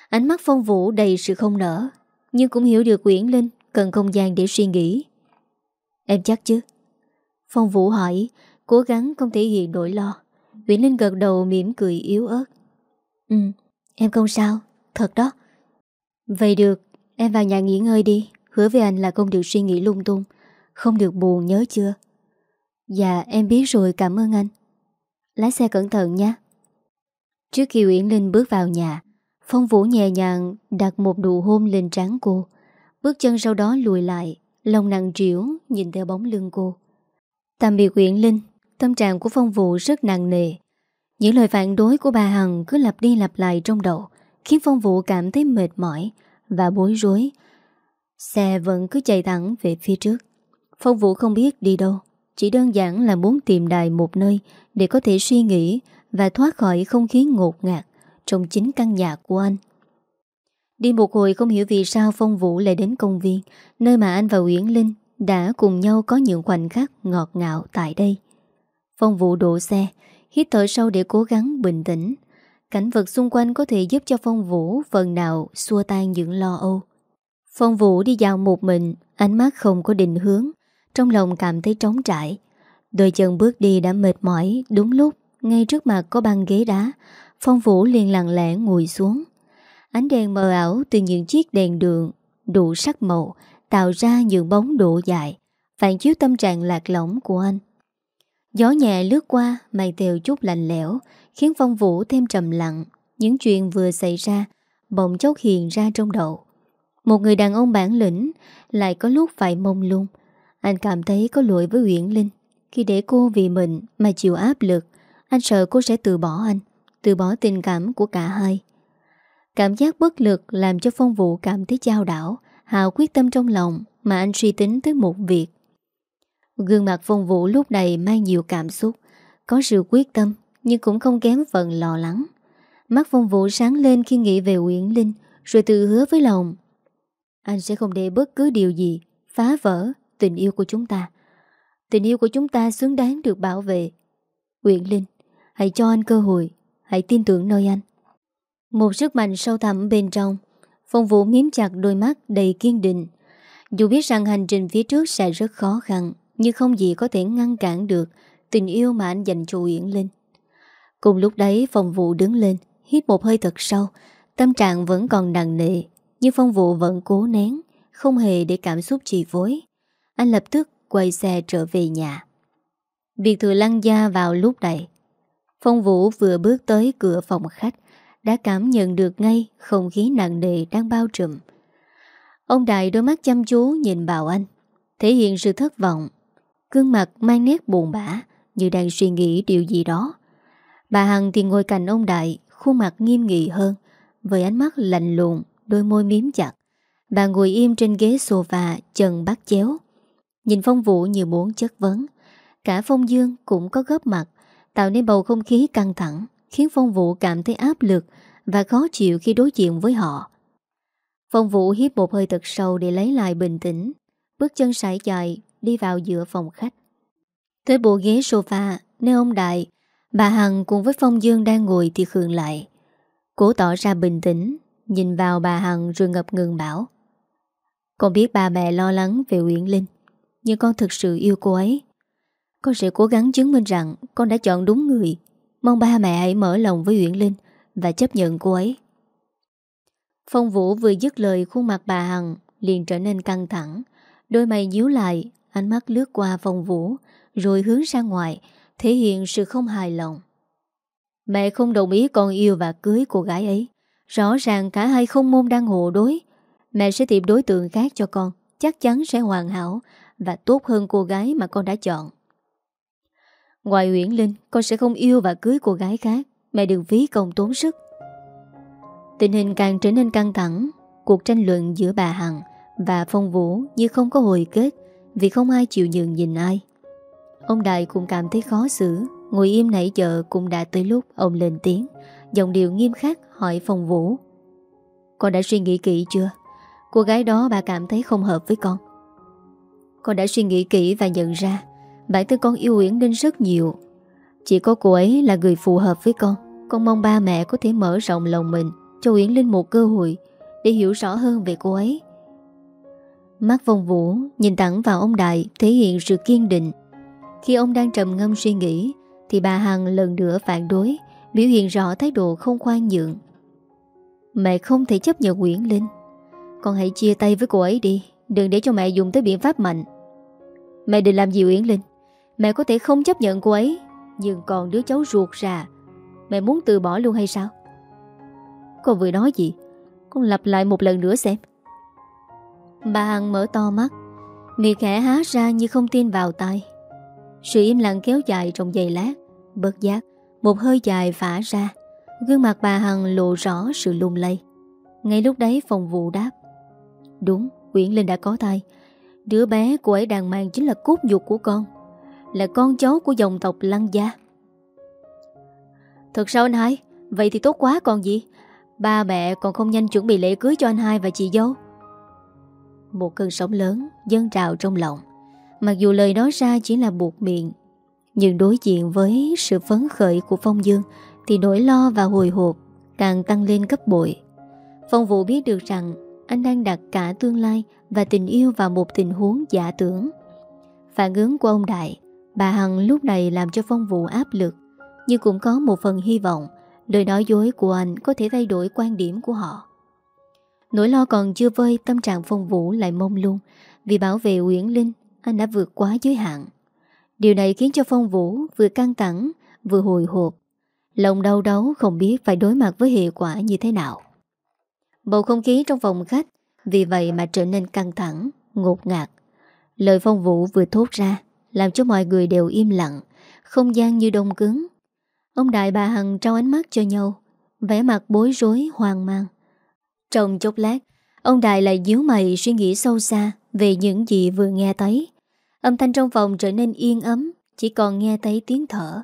Ánh mắt Phong Vũ đầy sự không nở Nhưng cũng hiểu được Nguyễn Linh Cần không gian để suy nghĩ. Em chắc chứ? Phong Vũ hỏi, Cố gắng không thể hiện nỗi lo. Uyển Linh gật đầu mỉm cười yếu ớt. Ừ em không sao Thật đó. Vậy được Em vào nhà nghỉ ngơi đi Hứa với anh là không được suy nghĩ lung tung Không được buồn nhớ chưa? Dạ em biết rồi cảm ơn anh. Lái xe cẩn thận nha Trước khi Uyển Linh bước vào nhà Phong Vũ nhẹ nhàng đặt một nụ hôn lên trán cô. Bước chân sau đó lùi lại Lòng nặng trĩu nhìn theo bóng lưng cô. Tạm biệt Uyển Linh Tâm trạng của Phong Vũ rất nặng nề. Những lời phản đối của bà Hằng cứ lặp đi lặp lại trong đầu, Khiến Phong Vũ cảm thấy mệt mỏi Và bối rối. Xe vẫn cứ chạy thẳng về phía trước. Phong Vũ không biết đi đâu, Chỉ đơn giản là muốn tìm đài một nơi Để có thể suy nghĩ Và thoát khỏi không khí ngột ngạt Trong chính căn nhà của anh. Đi một hồi không hiểu vì sao Phong Vũ lại đến công viên, Nơi mà anh và Uyển Linh Đã cùng nhau có những khoảnh khắc ngọt ngào tại đây. Phong Vũ đổ xe, Hít thở sâu để cố gắng bình tĩnh. Cảnh vật xung quanh có thể giúp cho Phong Vũ Phần nào xua tan những lo âu. Phong Vũ đi dạo một mình, Ánh mắt không có định hướng, Trong lòng cảm thấy trống trải. Đôi chân bước đi đã mệt mỏi, Đúng lúc, ngay trước mặt có băng ghế đá, Phong Vũ liền lặng lẽ ngồi xuống. Ánh đèn mờ ảo từ những chiếc đèn đường, Đủ sắc màu, Tạo ra những bóng độ dài, Phản chiếu tâm trạng lạc lõng của anh. Gió nhẹ lướt qua Mang theo chút lạnh lẽo, Khiến Phong Vũ thêm trầm lặng. Những chuyện vừa xảy ra, Bỗng chốc hiện ra trong đầu. Một người đàn ông bản lĩnh Lại có lúc phải mông lung. Anh cảm thấy có lỗi với Uyển Linh. Khi để cô vì mình mà chịu áp lực, Anh sợ cô sẽ từ bỏ anh, Từ bỏ tình cảm của cả hai. Cảm giác bất lực Làm cho Phong Vũ cảm thấy chao đảo, Hào quyết tâm trong lòng Mà anh suy tính tới một việc. Gương mặt Phong Vũ lúc này mang nhiều cảm xúc Có sự quyết tâm Nhưng cũng không kém phần lo lắng Mắt Phong Vũ sáng lên khi nghĩ về Uyển Linh Rồi tự hứa với lòng Anh sẽ không để bất cứ điều gì phá vỡ tình yêu của chúng ta. Tình yêu của chúng ta xứng đáng được bảo vệ. Uyển Linh, hãy cho anh cơ hội, hãy tin tưởng nơi anh. Một sức mạnh sâu thẳm bên trong, Phong Vũ miếm chặt đôi mắt đầy kiên định. Dù biết rằng hành trình phía trước sẽ rất khó khăn, nhưng không gì có thể ngăn cản được tình yêu mà anh dành cho Uyển Linh. Cùng lúc đấy Phong Vũ đứng lên, hít một hơi thật sâu, tâm trạng vẫn còn nặng nề, nhưng Phong Vũ vẫn cố nén, không hề để cảm xúc trì phối. Anh lập tức quay xe trở về nhà. Biệt thự lăng gia vào lúc này. Phong Vũ vừa bước tới cửa phòng khách, đã cảm nhận được ngay không khí nặng nề đang bao trùm. Ông Đại đôi mắt chăm chú nhìn vào anh, thể hiện sự thất vọng. Gương mặt mang nét buồn bã, như đang suy nghĩ điều gì đó. Bà Hằng thì ngồi cạnh ông Đại, khuôn mặt nghiêm nghị hơn, với ánh mắt lạnh lùng, đôi môi miếm chặt. Bà ngồi im trên ghế sofa, chân bắt chéo. Nhìn Phong Vũ như muốn chất vấn. Cả Phong Dương cũng có góp mặt, tạo nên bầu không khí căng thẳng, khiến Phong Vũ cảm thấy áp lực và khó chịu khi đối diện với họ. Phong Vũ hiếp một hơi thật sâu để lấy lại bình tĩnh, bước chân sải dài đi vào giữa phòng khách. Tới bộ ghế sofa, nơi ông Đại, bà Hằng cùng với Phong Dương đang ngồi thì khường lại. Cố tỏ ra bình tĩnh, nhìn vào bà Hằng rồi ngập ngừng bảo. Con biết bà mẹ lo lắng về Uyển Linh, nhưng con thực sự yêu cô ấy. Con sẽ cố gắng chứng minh rằng con đã chọn đúng người. Mong ba mẹ hãy mở lòng với Uyển Linh và chấp nhận cô ấy. Phong Vũ vừa dứt lời khuôn mặt bà Hằng liền trở nên căng thẳng. Đôi mày nhíu lại, ánh mắt lướt qua Phong Vũ, rồi hướng ra ngoài, thể hiện sự không hài lòng. Mẹ không đồng ý con yêu và cưới cô gái ấy. Rõ ràng cả hai không môn đang hộ đối. Mẹ sẽ tìm đối tượng khác cho con, chắc chắn sẽ hoàn hảo và tốt hơn cô gái mà con đã chọn. Ngoài Uyển Linh, con sẽ không yêu và cưới cô gái khác. Mẹ đừng phí công tốn sức. Tình hình càng trở nên căng thẳng, cuộc tranh luận giữa bà Hằng và Phong Vũ như không có hồi kết vì không ai chịu nhường nhìn ai. Ông Đại cũng cảm thấy khó xử, Ngồi im nãy giờ cũng đã tới lúc ông lên tiếng, Giọng điệu nghiêm khắc hỏi phòng Vũ. Con đã suy nghĩ kỹ chưa? Cô gái đó bà cảm thấy không hợp với con. Con đã suy nghĩ kỹ và nhận ra Bản thân con yêu Uyển Linh rất nhiều. Chỉ có cô ấy là người phù hợp với con. Con mong ba mẹ có thể mở rộng lòng mình, Cho Uyển Linh một cơ hội Để hiểu rõ hơn về cô ấy. Mắt vong Vũ nhìn thẳng vào ông Đại, Thể hiện sự kiên định. Khi ông đang trầm ngâm suy nghĩ, Thì bà Hằng lần nữa phản đối, Biểu hiện rõ thái độ không khoan nhượng. Mẹ không thể chấp nhận Nguyễn Linh. Con hãy chia tay với cô ấy đi, Đừng để cho mẹ dùng tới biện pháp mạnh. Mẹ định làm gì Uyển Linh? Mẹ có thể không chấp nhận cô ấy, Nhưng còn đứa cháu ruột ra Mẹ muốn từ bỏ luôn hay sao? Con vừa nói gì? Con lặp lại một lần nữa xem. Bà Hằng mở to mắt Miệng khẽ há ra như không tin vào tay sự im lặng kéo dài trong giây lát, Bớt giác, Một hơi dài phả ra. Gương mặt bà Hằng lộ rõ sự lung lay. Ngay lúc đấy phòng vụ đáp. Đúng, Nguyễn Linh đã có thai. Đứa bé cô ấy đang mang chính là cốt dục của con, Là con cháu của dòng tộc Lăng Gia. Thật sao anh hai? Vậy thì tốt quá còn gì? Ba mẹ còn không nhanh chuẩn bị lễ cưới cho anh hai và chị dâu. Một cơn sóng lớn dâng trào trong lòng Mặc dù lời nói ra chỉ là buộc miệng Nhưng đối diện với sự phấn khởi của Phong Dương Thì nỗi lo và hồi hộp càng tăng lên gấp bội Phong Vũ biết được rằng anh đang đặt cả tương lai và tình yêu vào một tình huống giả tưởng. Phản ứng của ông Đại, bà Hằng lúc này làm cho Phong Vũ áp lực, nhưng cũng có một phần hy vọng lời nói dối của anh có thể thay đổi quan điểm của họ. Nỗi lo còn chưa vơi tâm trạng Phong Vũ lại mông lung vì bảo vệ Uyển Linh anh đã vượt quá giới hạn. Điều này khiến cho Phong Vũ vừa căng thẳng, vừa hồi hộp. Lòng đau đấu không biết phải đối mặt với hệ quả như thế nào. Bầu không khí trong phòng khách vì vậy mà trở nên căng thẳng, ngột ngạt. Lời Phong Vũ vừa thốt ra làm cho mọi người đều im lặng, không gian như đông cứng. Ông Đại bà Hằng trao ánh mắt cho nhau, vẻ mặt bối rối, hoang mang. Trong chốc lát, ông Đại lại díu mày suy nghĩ sâu xa về những gì vừa nghe thấy. Âm thanh trong phòng trở nên yên ấm, chỉ còn nghe thấy tiếng thở.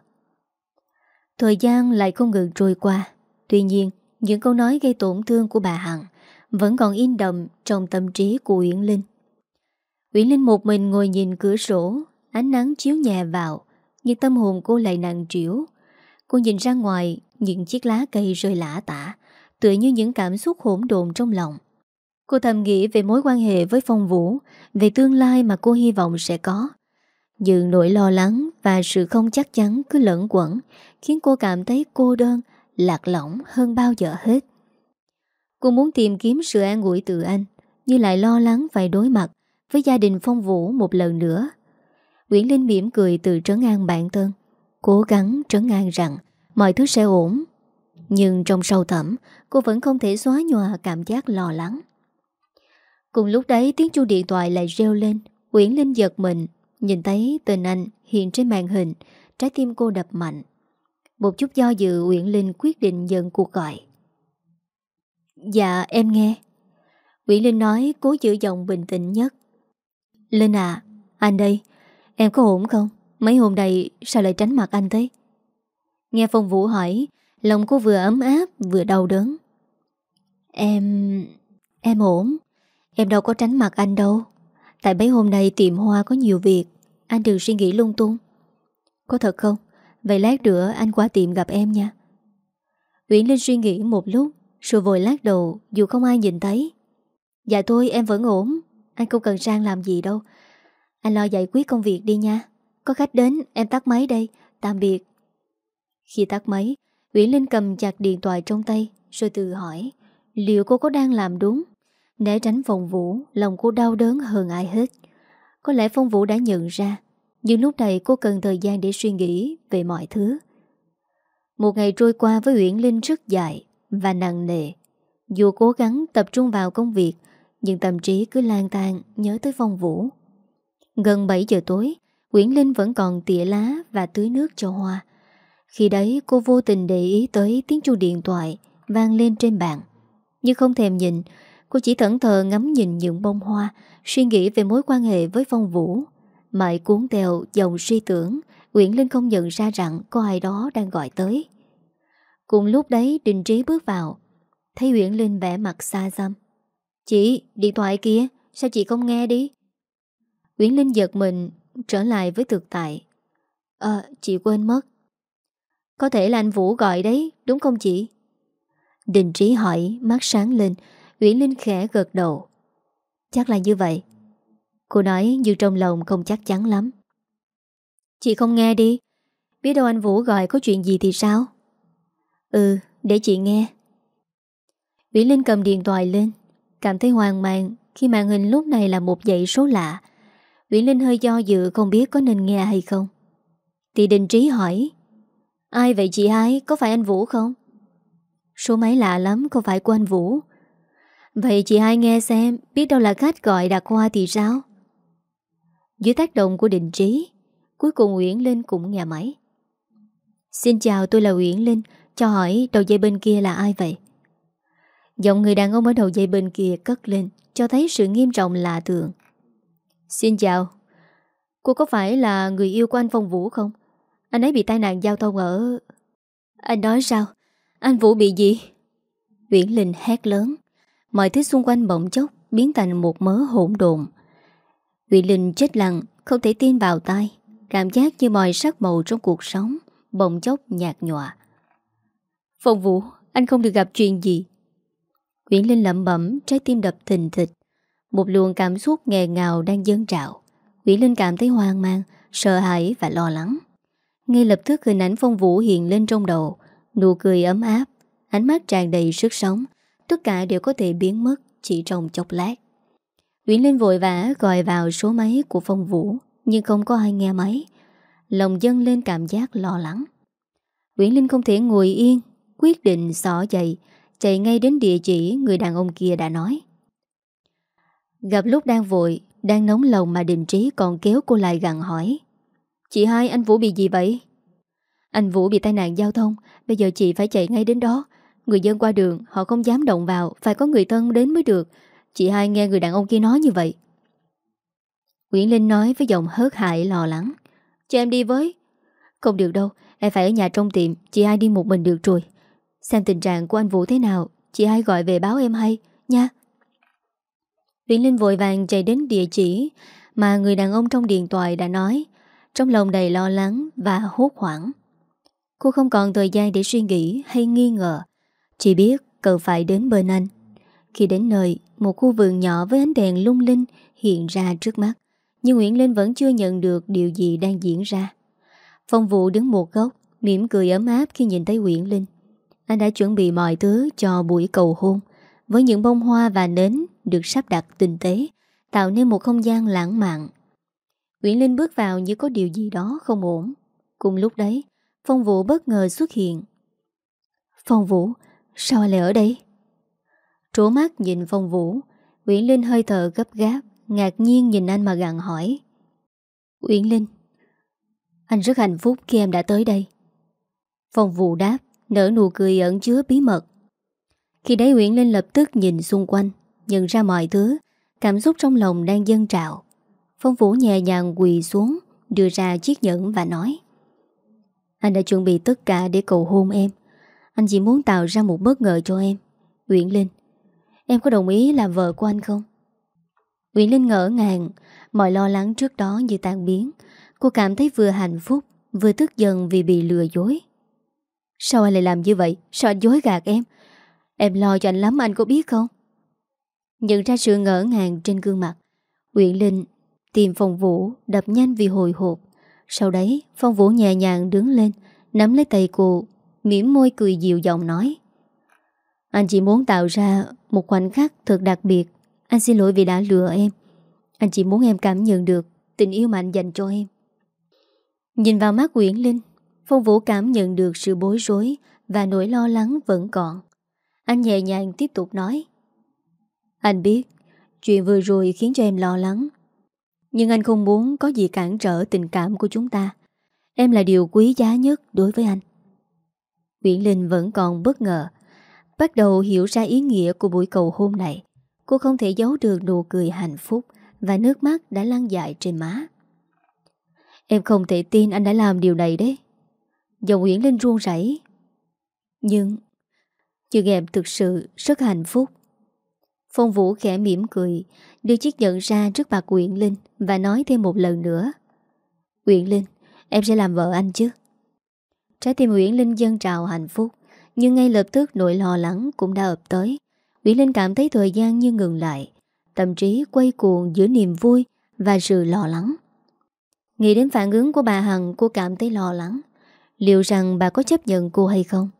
Thời gian lại không ngừng trôi qua. Tuy nhiên, những câu nói gây tổn thương của bà Hằng Vẫn còn in đậm trong tâm trí của Uyển Linh Uyển Linh một mình ngồi nhìn cửa sổ Ánh nắng chiếu nhẹ vào Nhưng tâm hồn cô lại nặng trĩu Cô nhìn ra ngoài Những chiếc lá cây rơi lã tả Tựa như những cảm xúc hỗn độn trong lòng. Cô thầm nghĩ về mối quan hệ với Phong Vũ, Về tương lai mà cô hy vọng sẽ có. Nhưng nỗi lo lắng Và sự không chắc chắn cứ lẫn quẩn, Khiến cô cảm thấy cô đơn, Lạc lõng hơn bao giờ hết. Cô muốn tìm kiếm sự an ủi từ anh, Nhưng lại lo lắng phải đối mặt Với gia đình Phong Vũ một lần nữa. Nguyễn Linh mỉm cười từ trấn an bản thân, Cố gắng trấn an rằng Mọi thứ sẽ ổn. Nhưng trong sâu thẳm Cô vẫn không thể xóa nhòa cảm giác lo lắng. Cùng lúc đấy, tiếng chuông điện thoại lại reo lên. Nguyễn Linh giật mình, Nhìn thấy tên anh hiện trên màn hình, Trái tim cô đập mạnh. Một chút do dự Nguyễn Linh quyết định nhận cuộc gọi. Dạ em nghe. Nguyễn Linh nói, cố giữ giọng bình tĩnh nhất. Linh à Anh đây, Em có ổn không? Mấy hôm nay sao lại tránh mặt anh thế? Nghe Phong Vũ hỏi Lòng cô vừa ấm áp, vừa đau đớn. Em... Em ổn. Em đâu có tránh mặt anh đâu. Tại mấy hôm nay tiệm hoa có nhiều việc, Anh đừng suy nghĩ lung tung. Có thật không? Vậy lát nữa anh qua tiệm gặp em nha. Uyển Linh suy nghĩ một lúc, Rồi vội lát đầu, Dù không ai nhìn thấy. Dạ thôi, em vẫn ổn. Anh không cần sang làm gì đâu. Anh lo giải quyết công việc đi nha. Có khách đến, em tắt máy đây. Tạm biệt. Khi tắt máy Nguyễn Linh cầm chặt điện thoại trong tay, Rồi tự hỏi, Liệu cô có đang làm đúng? Để tránh Phong Vũ, Lòng cô đau đớn hơn ai hết. Có lẽ Phong Vũ đã nhận ra, Nhưng lúc này cô cần thời gian để suy nghĩ Về mọi thứ. Một ngày trôi qua với Uyển Linh rất dài Và nặng nề. Dù cố gắng tập trung vào công việc, Nhưng tâm trí cứ lang tan Nhớ tới Phong Vũ. Gần 7 giờ tối, Nguyễn Linh vẫn còn tỉa lá và tưới nước cho hoa. Khi đấy cô vô tình để ý tới tiếng chuông điện thoại vang lên trên bàn. Nhưng không thèm nhìn Cô chỉ thẩn thờ ngắm nhìn những bông hoa Suy nghĩ về mối quan hệ với Phong Vũ. Mãi cuốn theo dòng suy tưởng Uyển Linh không nhận ra rằng Có ai đó đang gọi tới. Cùng lúc đấy Đình Trí bước vào. Thấy Uyển Linh vẻ mặt xa xăm. Chị, điện thoại kia Sao chị không nghe đi? Uyển Linh giật mình Trở lại với thực tại. Ờ, chị quên mất. Có thể là anh Vũ gọi đấy, đúng không chị? Đình Trí hỏi, mắt sáng lên. Nguyễn Linh khẽ gật đầu. Chắc là như vậy. Cô nói như trong lòng không chắc chắn lắm. Chị không nghe đi. Biết đâu anh Vũ gọi có chuyện gì thì sao? Ừ để chị nghe. Nguyễn Linh cầm điện thoại lên. Cảm thấy hoang mang Khi màn hình lúc này là một dãy số lạ. Nguyễn Linh hơi do dự Không biết có nên nghe hay không. Thì Đình Trí hỏi Ai vậy chị hai có phải anh Vũ không? Số máy lạ lắm, Không phải của anh Vũ. Vậy chị hai nghe xem, Biết đâu là khách gọi đặt hoa thì sao? Dưới tác động của định trí, Cuối cùng Uyển Linh cũng nghe máy. Xin chào, tôi là Uyển Linh, Cho hỏi đầu dây bên kia là ai vậy? Giọng người đàn ông ở đầu dây bên kia cất lên, Cho thấy sự nghiêm trọng lạ thường. Xin chào, Cô có phải là người yêu của anh Phong Vũ không? Anh ấy bị tai nạn giao thông ở Anh nói sao? Anh Vũ bị gì? Uyển Linh hét lớn. Mọi thứ xung quanh bỗng chốc Biến thành một mớ hỗn độn. Uyển Linh chết lặng, Không thể tin vào tai. Cảm giác như mọi sắc màu trong cuộc sống Bỗng chốc nhạt nhòa. Phong Vũ, Anh không được gặp chuyện gì. Nguyễn Linh lẩm bẩm, Trái tim đập thình thịch. Một luồng cảm xúc nghề ngào đang dâng trào. Nguyễn Linh cảm thấy hoang mang, Sợ hãi và lo lắng. Ngay lập tức hình ảnh Phong Vũ hiện lên trong đầu. Nụ cười ấm áp, Ánh mắt tràn đầy sức sống. Tất cả đều có thể biến mất Chỉ trong chốc lát. Nguyễn Linh vội vã gọi vào số máy của Phong Vũ, Nhưng không có ai nghe máy. Lòng dâng lên cảm giác lo lắng. Nguyễn Linh không thể ngồi yên, Quyết định xỏ dậy Chạy ngay đến địa chỉ người đàn ông kia đã nói. Gặp lúc đang vội, Đang nóng lòng mà đình trí còn kéo cô lại gặn hỏi. Chị hai anh Vũ bị gì vậy? Anh Vũ bị tai nạn giao thông Bây giờ chị phải chạy ngay đến đó. Người dân qua đường họ không dám động vào Phải có người thân đến mới được. Chị hai nghe người đàn ông kia nói như vậy. Nguyễn Linh nói với giọng hớt hại lo lắng. Cho em đi với. Không được đâu Em phải ở nhà trong tiệm Chị hai đi một mình được rồi. Xem tình trạng của anh Vũ thế nào Chị hai gọi về báo em hay Nha. Nguyễn Linh vội vàng chạy đến địa chỉ mà người đàn ông trong điện thoại đã nói, trong lòng đầy lo lắng và hốt hoảng. Cô không còn thời gian để suy nghĩ hay nghi ngờ, chỉ biết cần phải đến bên anh. Khi đến nơi, một khu vườn nhỏ với ánh đèn lung linh hiện ra trước mắt, nhưng Nguyễn Linh vẫn chưa nhận được điều gì đang diễn ra. Phong vụ đứng một góc, mỉm cười ấm áp khi nhìn thấy Nguyễn Linh. Anh đã chuẩn bị mọi thứ cho buổi cầu hôn, với những bông hoa và nến được sắp đặt tinh tế, tạo nên một không gian lãng mạn. Nguyễn Linh bước vào như có điều gì đó không ổn. Cùng lúc đấy, Phong Vũ bất ngờ xuất hiện. Phong Vũ, sao anh lại ở đây? Trố mắt nhìn Phong Vũ, Nguyễn Linh hơi thở gấp gáp, ngạc nhiên nhìn anh mà gặn hỏi. Uyển Linh, anh rất hạnh phúc khi em đã tới đây. Phong Vũ đáp, nở nụ cười ẩn chứa bí mật. Khi đấy Uyển Linh lập tức nhìn xung quanh, nhận ra mọi thứ, cảm xúc trong lòng đang dâng trào. Phong Vũ nhẹ nhàng quỳ xuống, đưa ra chiếc nhẫn và nói. Anh đã chuẩn bị tất cả để cầu hôn em. Anh chỉ muốn tạo ra một bất ngờ cho em. Nguyễn Linh, em có đồng ý làm vợ của anh không? Nguyễn Linh ngỡ ngàng, mọi lo lắng trước đó như tan biến. Cô cảm thấy vừa hạnh phúc, vừa tức giận vì bị lừa dối. Sao anh lại làm như vậy? Sao anh dối gạt em? Em lo cho anh lắm anh có biết không? Nhận ra sự ngỡ ngàng trên gương mặt Nguyễn Linh tìm phong vũ, đập nhanh vì hồi hộp. Sau đấy, phong vũ nhẹ nhàng đứng lên, Nắm lấy tay cô, mỉm môi cười dịu giọng nói. Anh chỉ muốn tạo ra Một khoảnh khắc thật đặc biệt. Anh xin lỗi vì đã lừa em. Anh chỉ muốn em cảm nhận được Tình yêu mạnh dành cho em. Nhìn vào mắt Nguyễn Linh, Phong Vũ cảm nhận được sự bối rối Và nỗi lo lắng vẫn còn. Anh nhẹ nhàng tiếp tục nói. Anh biết, Chuyện vừa rồi khiến cho em lo lắng. Nhưng anh không muốn có gì cản trở tình cảm của chúng ta. Em là điều quý giá nhất đối với anh. Nguyễn Linh vẫn còn bất ngờ, Bắt đầu hiểu ra ý nghĩa của buổi cầu hôn này. Cô không thể giấu được nụ cười hạnh phúc Và nước mắt đã lan dại trên má. Em không thể tin anh đã làm điều này đấy. Dòng Nguyễn Linh ruông rảy Nhưng Nhưng em thực sự rất hạnh phúc. Phong Vũ khẽ mỉm cười, Đưa chiếc nhẫn ra trước mặt Quyện Linh Và nói thêm một lần nữa. Quyện Linh, Em sẽ làm vợ anh chứ. Trái tim Nguyễn Linh dân trào hạnh phúc, Nhưng ngay lập tức nỗi lo lắng cũng đã ập tới. Nguyễn Linh cảm thấy thời gian như ngừng lại, Tâm trí quay cuồng giữa niềm vui Và sự lo lắng. Nghĩ đến phản ứng của bà Hằng, Cô cảm thấy lo lắng. Liệu rằng bà có chấp nhận cô hay không?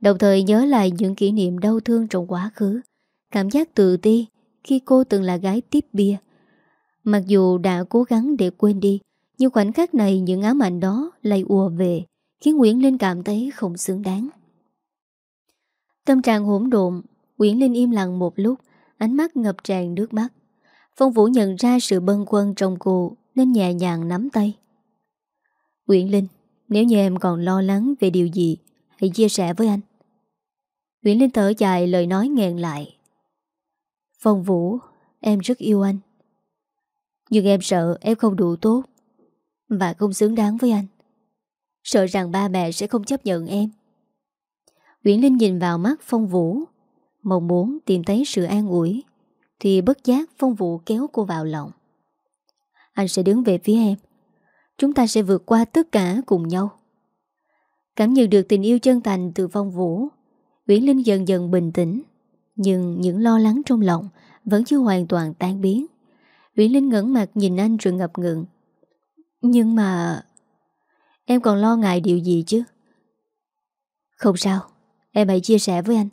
Đồng thời nhớ lại những kỷ niệm đau thương trong quá khứ. Cảm giác tự ti Khi cô từng là gái tiếp bia. Mặc dù đã cố gắng để quên đi, Nhưng khoảnh khắc này những ám ảnh đó lại ùa về, Khiến Nguyễn Linh cảm thấy không xứng đáng. Tâm trạng hỗn độn, Nguyễn Linh im lặng một lúc, Ánh mắt ngập tràn nước mắt. Phong Vũ nhận ra sự bân quân trong cô, Nên nhẹ nhàng nắm tay. Nguyễn Linh, Nếu như em còn lo lắng về điều gì, Hãy chia sẻ với anh. Nguyễn Linh thở dài lời nói nghẹn lại. Phong Vũ, Em rất yêu anh. Nhưng em sợ em không đủ tốt Và không xứng đáng với anh. Sợ rằng ba mẹ sẽ không chấp nhận em. Nguyễn Linh nhìn vào mắt Phong Vũ, Mong muốn tìm thấy sự an ủi, Thì bất giác Phong Vũ kéo cô vào lòng. Anh sẽ đứng về phía em. Chúng ta sẽ vượt qua tất cả cùng nhau. Cảm nhận được tình yêu chân thành từ Phong Vũ, Nguyễn Linh dần dần bình tĩnh. Nhưng những lo lắng trong lòng Vẫn chưa hoàn toàn tan biến. Nguyễn Linh ngẩn mặt nhìn anh rồi ngập ngừng. Nhưng mà Em còn lo ngại điều gì chứ? Không sao, Em hãy chia sẻ với anh.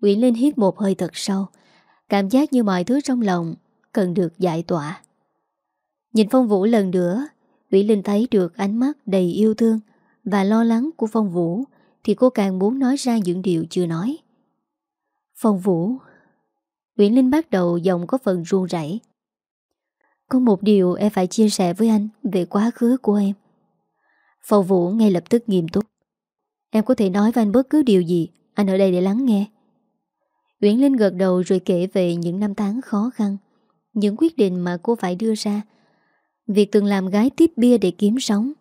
Nguyễn Linh hít một hơi thật sâu. Cảm giác như mọi thứ trong lòng Cần được giải tỏa. Nhìn Phong Vũ lần nữa Vĩ Linh thấy được ánh mắt đầy yêu thương Và lo lắng của Phong Vũ Thì cô càng muốn nói ra những điều chưa nói. Phong Vũ. Nguyễn Linh bắt đầu giọng có phần ruông rảy Có một điều em phải chia sẻ với anh Về quá khứ của em. Phong Vũ ngay lập tức nghiêm túc. Em có thể nói với anh bất cứ điều gì, Anh ở đây để lắng nghe. Nguyễn Linh gật đầu rồi kể về những năm tháng khó khăn, Những quyết định mà cô phải đưa ra, Việc từng làm gái tiếp bia để kiếm sống.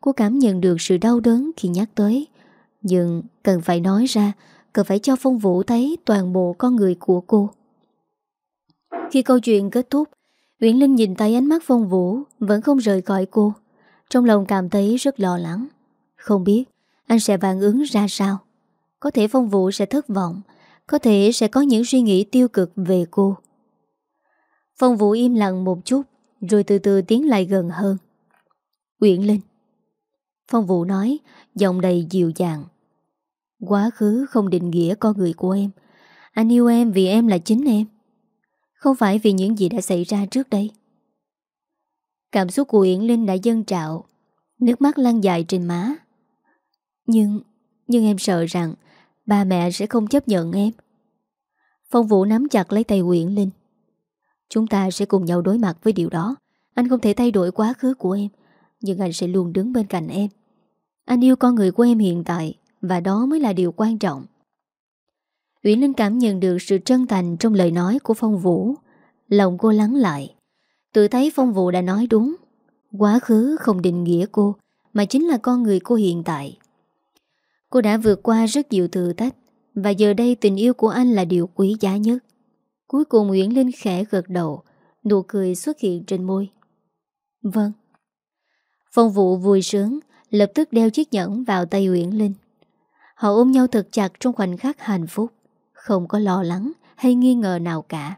Cô cảm nhận được sự đau đớn khi nhắc tới, Nhưng cần phải nói ra Cần phải cho Phong Vũ thấy toàn bộ con người của cô. Khi câu chuyện kết thúc, Uyển Linh nhìn thấy ánh mắt phong vũ Vẫn không rời khỏi cô. Trong lòng cảm thấy rất lo lắng. Không biết anh sẽ phản ứng ra sao. Có thể phong vũ sẽ thất vọng, Có thể sẽ có những suy nghĩ tiêu cực về cô. Phong vũ im lặng một chút, Rồi từ từ tiến lại gần hơn. Uyển Linh, Phong Vũ nói, Giọng đầy dịu dàng. Quá khứ không định nghĩa con người của em. Anh yêu em vì em là chính em. Không phải vì những gì đã xảy ra trước đây. Cảm xúc của Uyển Linh đã dâng trạo Nước mắt lăn dài trên má. Nhưng Nhưng em sợ rằng Ba mẹ sẽ không chấp nhận em. Phong Vũ nắm chặt lấy tay Uyển Linh. Chúng ta sẽ cùng nhau đối mặt với điều đó. Anh không thể thay đổi quá khứ của em, Nhưng anh sẽ luôn đứng bên cạnh em. Anh yêu con người của em hiện tại. Và đó mới là điều quan trọng. Uyển Linh cảm nhận được sự chân thành Trong lời nói của Phong Vũ. Lòng cô lắng lại. Tự thấy Phong Vũ đã nói đúng. Quá khứ không định nghĩa cô, Mà chính là con người cô hiện tại. Cô đã vượt qua rất nhiều thử thách, Và giờ đây tình yêu của anh là điều quý giá nhất. Cuối cùng Nguyễn Linh khẽ gật đầu, Nụ cười xuất hiện trên môi. Vâng. Phong vũ vui sướng, Lập tức đeo chiếc nhẫn vào tay Nguyễn Linh. Họ ôm nhau thật chặt trong khoảnh khắc hạnh phúc, Không có lo lắng hay nghi ngờ nào cả.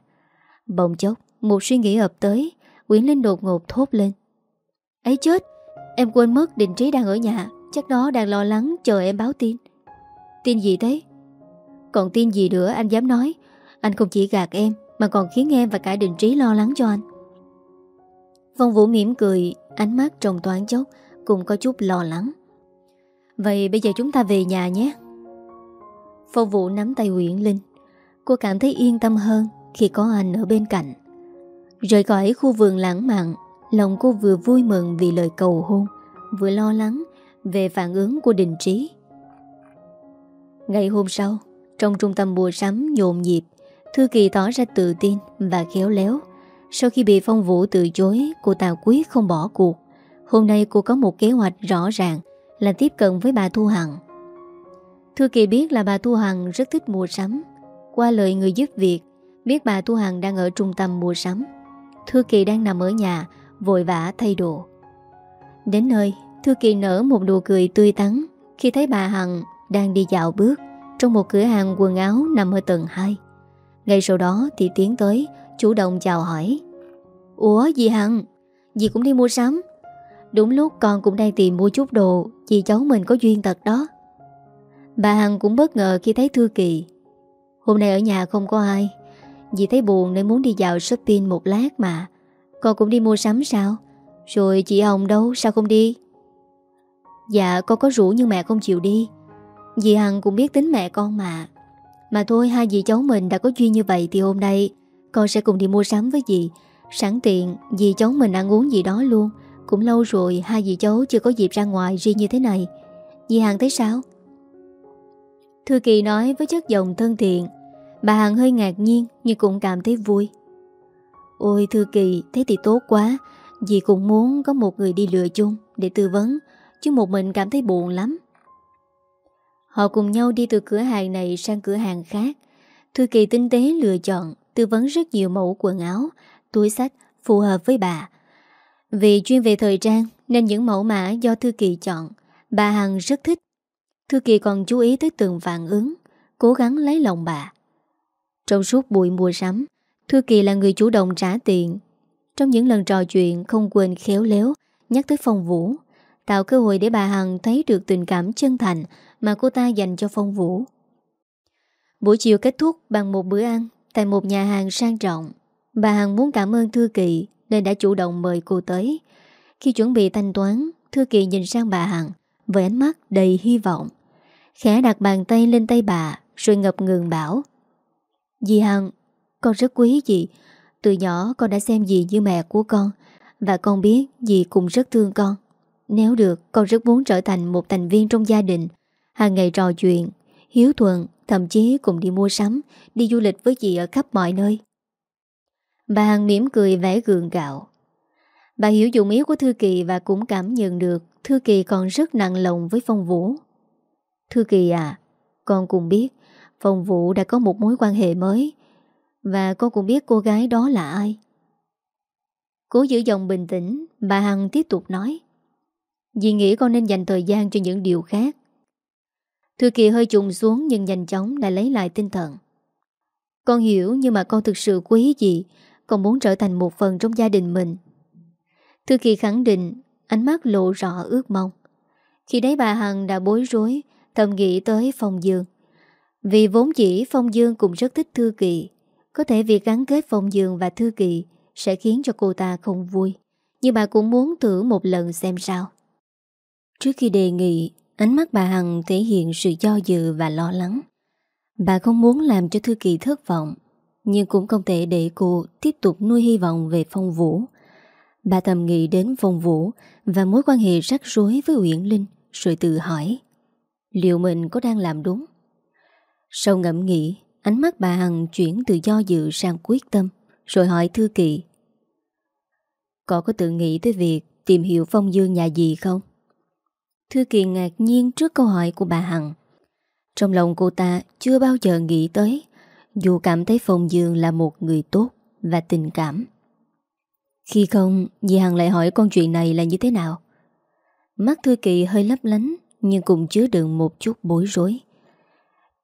Bỗng chốc, Một suy nghĩ ập tới, quyến Linh đột ngột thốt lên. Ấy chết, Em quên mất định trí đang ở nhà, Chắc đó đang lo lắng chờ em báo tin. Tin gì thế? Còn tin gì nữa anh dám nói, anh không chỉ gạt em Mà còn khiến em và cả định trí lo lắng cho anh. Phong Vũ mỉm cười, Ánh mắt trong toán chốc Cũng có chút lo lắng. Vậy bây giờ chúng ta về nhà nhé. Phong Vũ nắm tay Uyển Linh. Cô cảm thấy yên tâm hơn Khi có anh ở bên cạnh. Rời khỏi khu vườn lãng mạn, Lòng cô vừa vui mừng vì lời cầu hôn, Vừa lo lắng Về phản ứng của đình trí. Ngày hôm sau, Trong trung tâm mua sắm nhộn nhịp, Thư Kỳ tỏ ra tự tin và khéo léo. Sau khi bị Phong Vũ từ chối, Cô ta quyết không bỏ cuộc. Hôm nay cô có một kế hoạch rõ ràng là tiếp cận với bà Thu Hằng. Thư Kỳ biết là bà Thu Hằng rất thích mua sắm. Qua lời người giúp việc, Biết bà Thu Hằng đang ở trung tâm mua sắm. Thư Kỳ đang nằm ở nhà, Vội vã thay đồ. Đến nơi Thư Kỳ nở một nụ cười tươi tắn Khi thấy bà Hằng đang đi dạo bước Trong một cửa hàng quần áo nằm ở tầng 2 ngay sau đó thì tiến tới, Chủ động chào hỏi. Ủa, dì Hằng, Dì cũng đi mua sắm? Đúng lúc con cũng đang tìm mua chút đồ Chị cháu mình có duyên tật đó. Bà Hằng cũng bất ngờ khi thấy Thư Kỳ. Hôm nay ở nhà không có ai Dì thấy buồn nên muốn đi dạo shopping một lát mà. Con cũng đi mua sắm sao? Rồi chị Hồng đâu, sao không đi? Dạ con có rủ nhưng mẹ không chịu đi. Dì Hằng cũng biết tính mẹ con mà. Mà thôi, hai dì cháu mình đã có duyên như vậy Thì hôm nay con sẽ cùng đi mua sắm với dì. Sẵn tiện dì cháu mình ăn uống gì đó luôn. Cũng lâu rồi hai dì cháu chưa có dịp ra ngoài riêng như thế này Dì Hằng thấy sao? Thư Kỳ nói với chất giọng thân thiện Bà Hằng hơi ngạc nhiên Nhưng cũng cảm thấy vui Ôi Thư Kỳ thế thì tốt quá Dì cũng muốn có một người đi lựa chung Để tư vấn Chứ một mình cảm thấy buồn lắm Họ cùng nhau đi từ cửa hàng này sang cửa hàng khác. Thư kỳ tinh tế lựa chọn, tư vấn rất nhiều mẫu quần áo, túi sách phù hợp với bà. Vì chuyên về thời trang nên những mẫu mã do Thư Kỳ chọn, bà Hằng rất thích. Thư Kỳ còn chú ý tới từng phản ứng, cố gắng lấy lòng bà. Trong suốt buổi mua sắm, Thư Kỳ là người chủ động trả tiền. Trong những lần trò chuyện không quên khéo léo nhắc tới phong vũ, tạo cơ hội để bà Hằng thấy được tình cảm chân thành mà cô ta dành cho Phong Vũ. Buổi chiều kết thúc bằng một bữa ăn tại một nhà hàng sang trọng. Bà Hằng muốn cảm ơn Thư Kỳ nên đã chủ động mời cô tới. Khi chuẩn bị thanh toán, Thư Kỳ nhìn sang bà Hằng với ánh mắt đầy hy vọng. Khẽ đặt bàn tay lên tay bà rồi ngập ngừng bảo Dì Hằng, con rất quý dì. Từ nhỏ con đã xem dì như mẹ của con và con biết dì cũng rất thương con. Nếu được, con rất muốn trở thành một thành viên trong gia đình hàng ngày trò chuyện, hiếu thuận, thậm chí cùng đi mua sắm, đi du lịch với dì ở khắp mọi nơi. Bà Hằng mỉm cười vẽ gượng gạo. Bà hiểu dụng ý của Thư Kỳ và cũng cảm nhận được Thư Kỳ còn rất nặng lòng với Phong Vũ. Thư Kỳ à, con cũng biết Phong Vũ đã có một mối quan hệ mới. Và con cũng biết cô gái đó là ai Cố giữ dòng bình tĩnh Bà Hằng tiếp tục nói Dì nghĩ con nên dành thời gian cho những điều khác Thư Kỳ hơi trùng xuống Nhưng nhanh chóng đã lấy lại tinh thần Con hiểu nhưng mà con thực sự quý dì còn muốn trở thành một phần trong gia đình mình. Thư Kỳ khẳng định, Ánh mắt lộ rõ ước mong. Khi đấy bà Hằng đã bối rối, Thầm nghĩ tới Phong Dương. Vì vốn chỉ Phong Dương cũng rất thích Thư Kỳ Có thể việc gắn kết Phong Dương và Thư Kỳ Sẽ khiến cho cô ta không vui, Nhưng bà cũng muốn thử một lần xem sao. Trước khi đề nghị, Ánh mắt bà Hằng thể hiện sự do dự và lo lắng. Bà không muốn làm cho Thư Kỳ thất vọng nhưng cũng không thể để cô tiếp tục nuôi hy vọng về Phong Vũ. Bà thầm nghĩ đến Phong Vũ Và mối quan hệ rắc rối với Uyển Linh, Rồi tự hỏi, Liệu mình có đang làm đúng? Sau ngẫm nghĩ, Ánh mắt bà Hằng chuyển từ do dự sang quyết tâm, Rồi hỏi Thư Kỳ Có có tự nghĩ tới việc Tìm hiểu Phong Dương nhà gì không? Thư Kỳ ngạc nhiên trước câu hỏi của bà Hằng. Trong lòng cô ta chưa bao giờ nghĩ tới dù cảm thấy Phong Dương là một người tốt Và tình cảm. Khi không, Dì Hằng lại hỏi con chuyện này là như thế nào. Mắt Thư Kỳ hơi lấp lánh, Nhưng cũng chứa đựng một chút bối rối.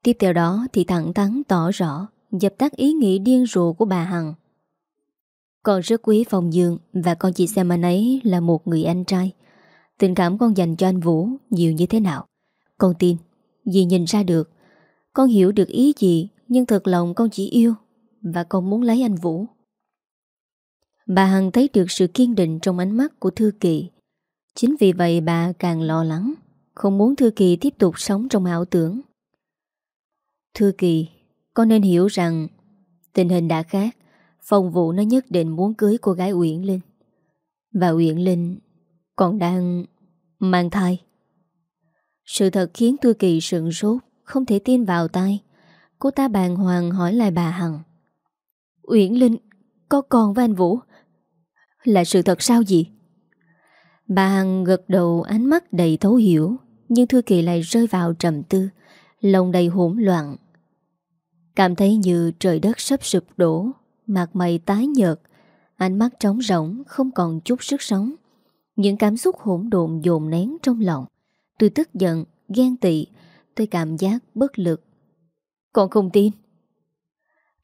Tiếp theo đó thì thẳng thắn tỏ rõ, Dập tắt ý nghĩ điên rồ của bà Hằng. Con rất quý Phong Dương Và con chỉ xem anh ấy là một người anh trai. Tình cảm con dành cho anh Vũ nhiều như thế nào? Con tin, Dì nhìn ra được. Con hiểu được ý gì nhưng thật lòng con chỉ yêu Và con muốn lấy anh Vũ. Bà Hằng thấy được sự kiên định trong ánh mắt của Thư Kỳ. Chính vì vậy bà càng lo lắng Không muốn Thư Kỳ tiếp tục sống trong ảo tưởng. Thư Kỳ Con nên hiểu rằng Tình hình đã khác. Phòng vụ nó nhất định muốn cưới cô gái Uyển Linh. Và Uyển Linh còn đang mang thai. Sự thật khiến Thư Kỳ sượng sốt, không thể tin vào tay. Cô ta bàng hoàng hỏi lại bà Hằng. Uyển Linh, có con với anh Vũ? Là sự thật sao gì? Bà Hằng gật đầu ánh mắt đầy thấu hiểu, nhưng Thư Kỳ lại rơi vào trầm tư, lòng đầy hỗn loạn. Cảm thấy như trời đất sắp sụp đổ, mặt mày tái nhợt, ánh mắt trống rỗng, không còn chút sức sống. Những cảm xúc hỗn độn dồn nén trong lòng Từ tức giận, ghen tị tôi cảm giác bất lực con không tin.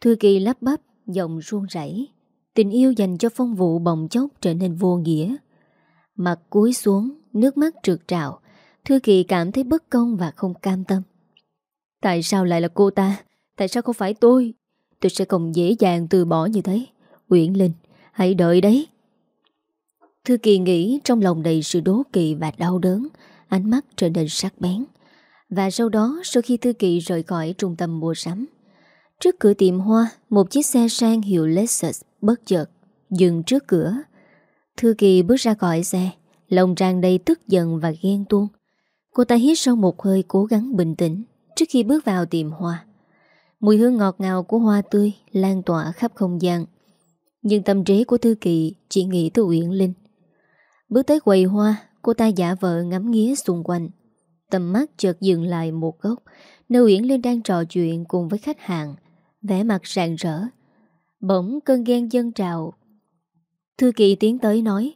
Thư kỳ lắp bắp Giọng ruông rảy Tình yêu dành cho phong vụ bồng chốc trở nên vô nghĩa. Mặt cúi xuống Nước mắt trượt trào. Thư kỳ cảm thấy bất công và không cam tâm. Tại sao lại là cô ta? Tại sao không phải tôi? Tôi sẽ không dễ dàng từ bỏ như thế. Uyển Linh Hãy đợi đấy. Thư Kỳ nghĩ trong lòng đầy sự đố kỵ và đau đớn, ánh mắt trở nên sắc bén. Và sau đó, sau khi Thư Kỳ rời khỏi trung tâm mua sắm, trước cửa tiệm hoa, một chiếc xe sang hiệu Lexus bất chợt, dừng trước cửa. Thư Kỳ bước ra khỏi xe, lòng tràn đầy tức giận và ghen tuông. Cô ta hít sâu một hơi cố gắng bình tĩnh trước khi bước vào tiệm hoa. Mùi hương ngọt ngào của hoa tươi lan tỏa khắp không gian. Nhưng tâm trí của Thư Kỳ chỉ nghĩ tới Uyển Linh. Bước tới quầy hoa Cô ta giả vờ ngắm nghía xung quanh Tầm mắt chợt dừng lại một góc Nơi Uyển Linh đang trò chuyện cùng với khách hàng vẻ mặt rạng rỡ. Bỗng cơn ghen dân trào. Thư Kỳ tiến tới nói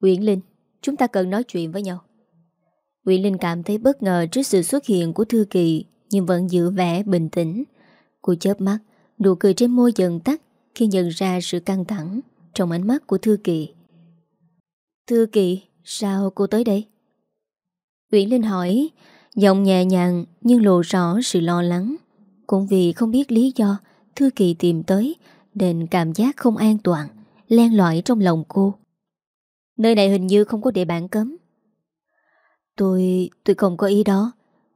Uyển Linh Chúng ta cần nói chuyện với nhau. Uyển Linh cảm thấy bất ngờ trước sự xuất hiện của Thư Kỳ Nhưng vẫn giữ vẻ bình tĩnh. Cô chớp mắt Nụ cười trên môi dần tắt Khi nhận ra sự căng thẳng Trong ánh mắt của Thư Kỳ Thư Kỳ, sao cô tới đây? Uyển Linh hỏi, giọng nhẹ nhàng nhưng lộ rõ sự lo lắng. Cũng vì không biết lý do Thư Kỳ tìm tới nên cảm giác không an toàn, len lỏi trong lòng cô. Nơi này hình như không có địa bản cấm. Tôi, tôi không có ý đó.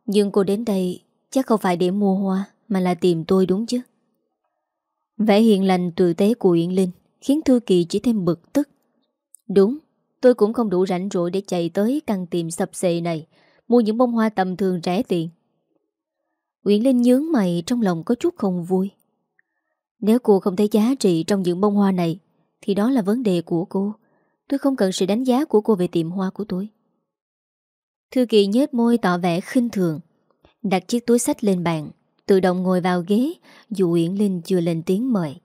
Nhưng cô đến đây chắc không phải để mua hoa mà là tìm tôi đúng chứ. Vẻ hiền lành tử tế của Uyển Linh khiến Thư Kỳ chỉ thêm bực tức. Đúng, Tôi cũng không đủ rảnh rỗi để chạy tới căn tiệm sập xệ này, Mua những bông hoa tầm thường rẻ tiền. Uyển Linh nhướng mày trong lòng có chút không vui. Nếu cô không thấy giá trị trong những bông hoa này, Thì đó là vấn đề của cô. Tôi không cần sự đánh giá của cô về tiệm hoa của tôi. Thư Kỳ nhếch môi tỏ vẻ khinh thường, Đặt chiếc túi sách lên bàn, Tự động ngồi vào ghế, Dù Uyển Linh chưa lên tiếng mời.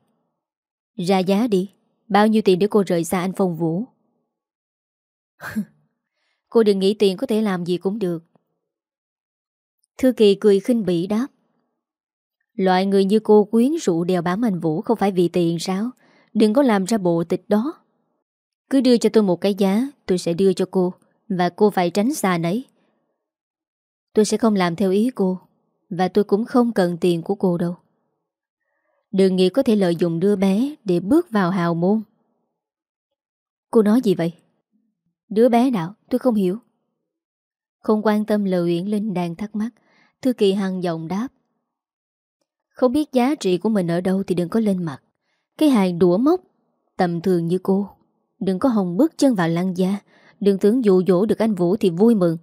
Ra giá đi, Bao nhiêu tiền để cô rời xa anh Phong Vũ? Cô đừng nghĩ tiền có thể làm gì cũng được. Thư Kỳ cười khinh bỉ đáp. Loại người như cô quyến rũ đèo bám anh Vũ Không phải vì tiền sao? Đừng có làm ra bộ tịch đó. Cứ đưa cho tôi một cái giá, Tôi sẽ đưa cho cô, Và cô phải tránh xa nấy. Tôi sẽ không làm theo ý cô, Và tôi cũng không cần tiền của cô đâu. Đừng nghĩ có thể lợi dụng đứa bé Để bước vào hào môn. Cô nói gì vậy? Đứa bé nào? Tôi không hiểu. Không quan tâm lời Uyển Linh đang thắc mắc, Thư kỳ hằng giọng đáp. Không biết giá trị của mình ở đâu Thì đừng có lên mặt. Cái hàng đũa mốc Tầm thường như cô. Đừng có hồng bước chân vào lăng gia. Đừng tưởng dụ dỗ được anh Vũ thì vui mừng.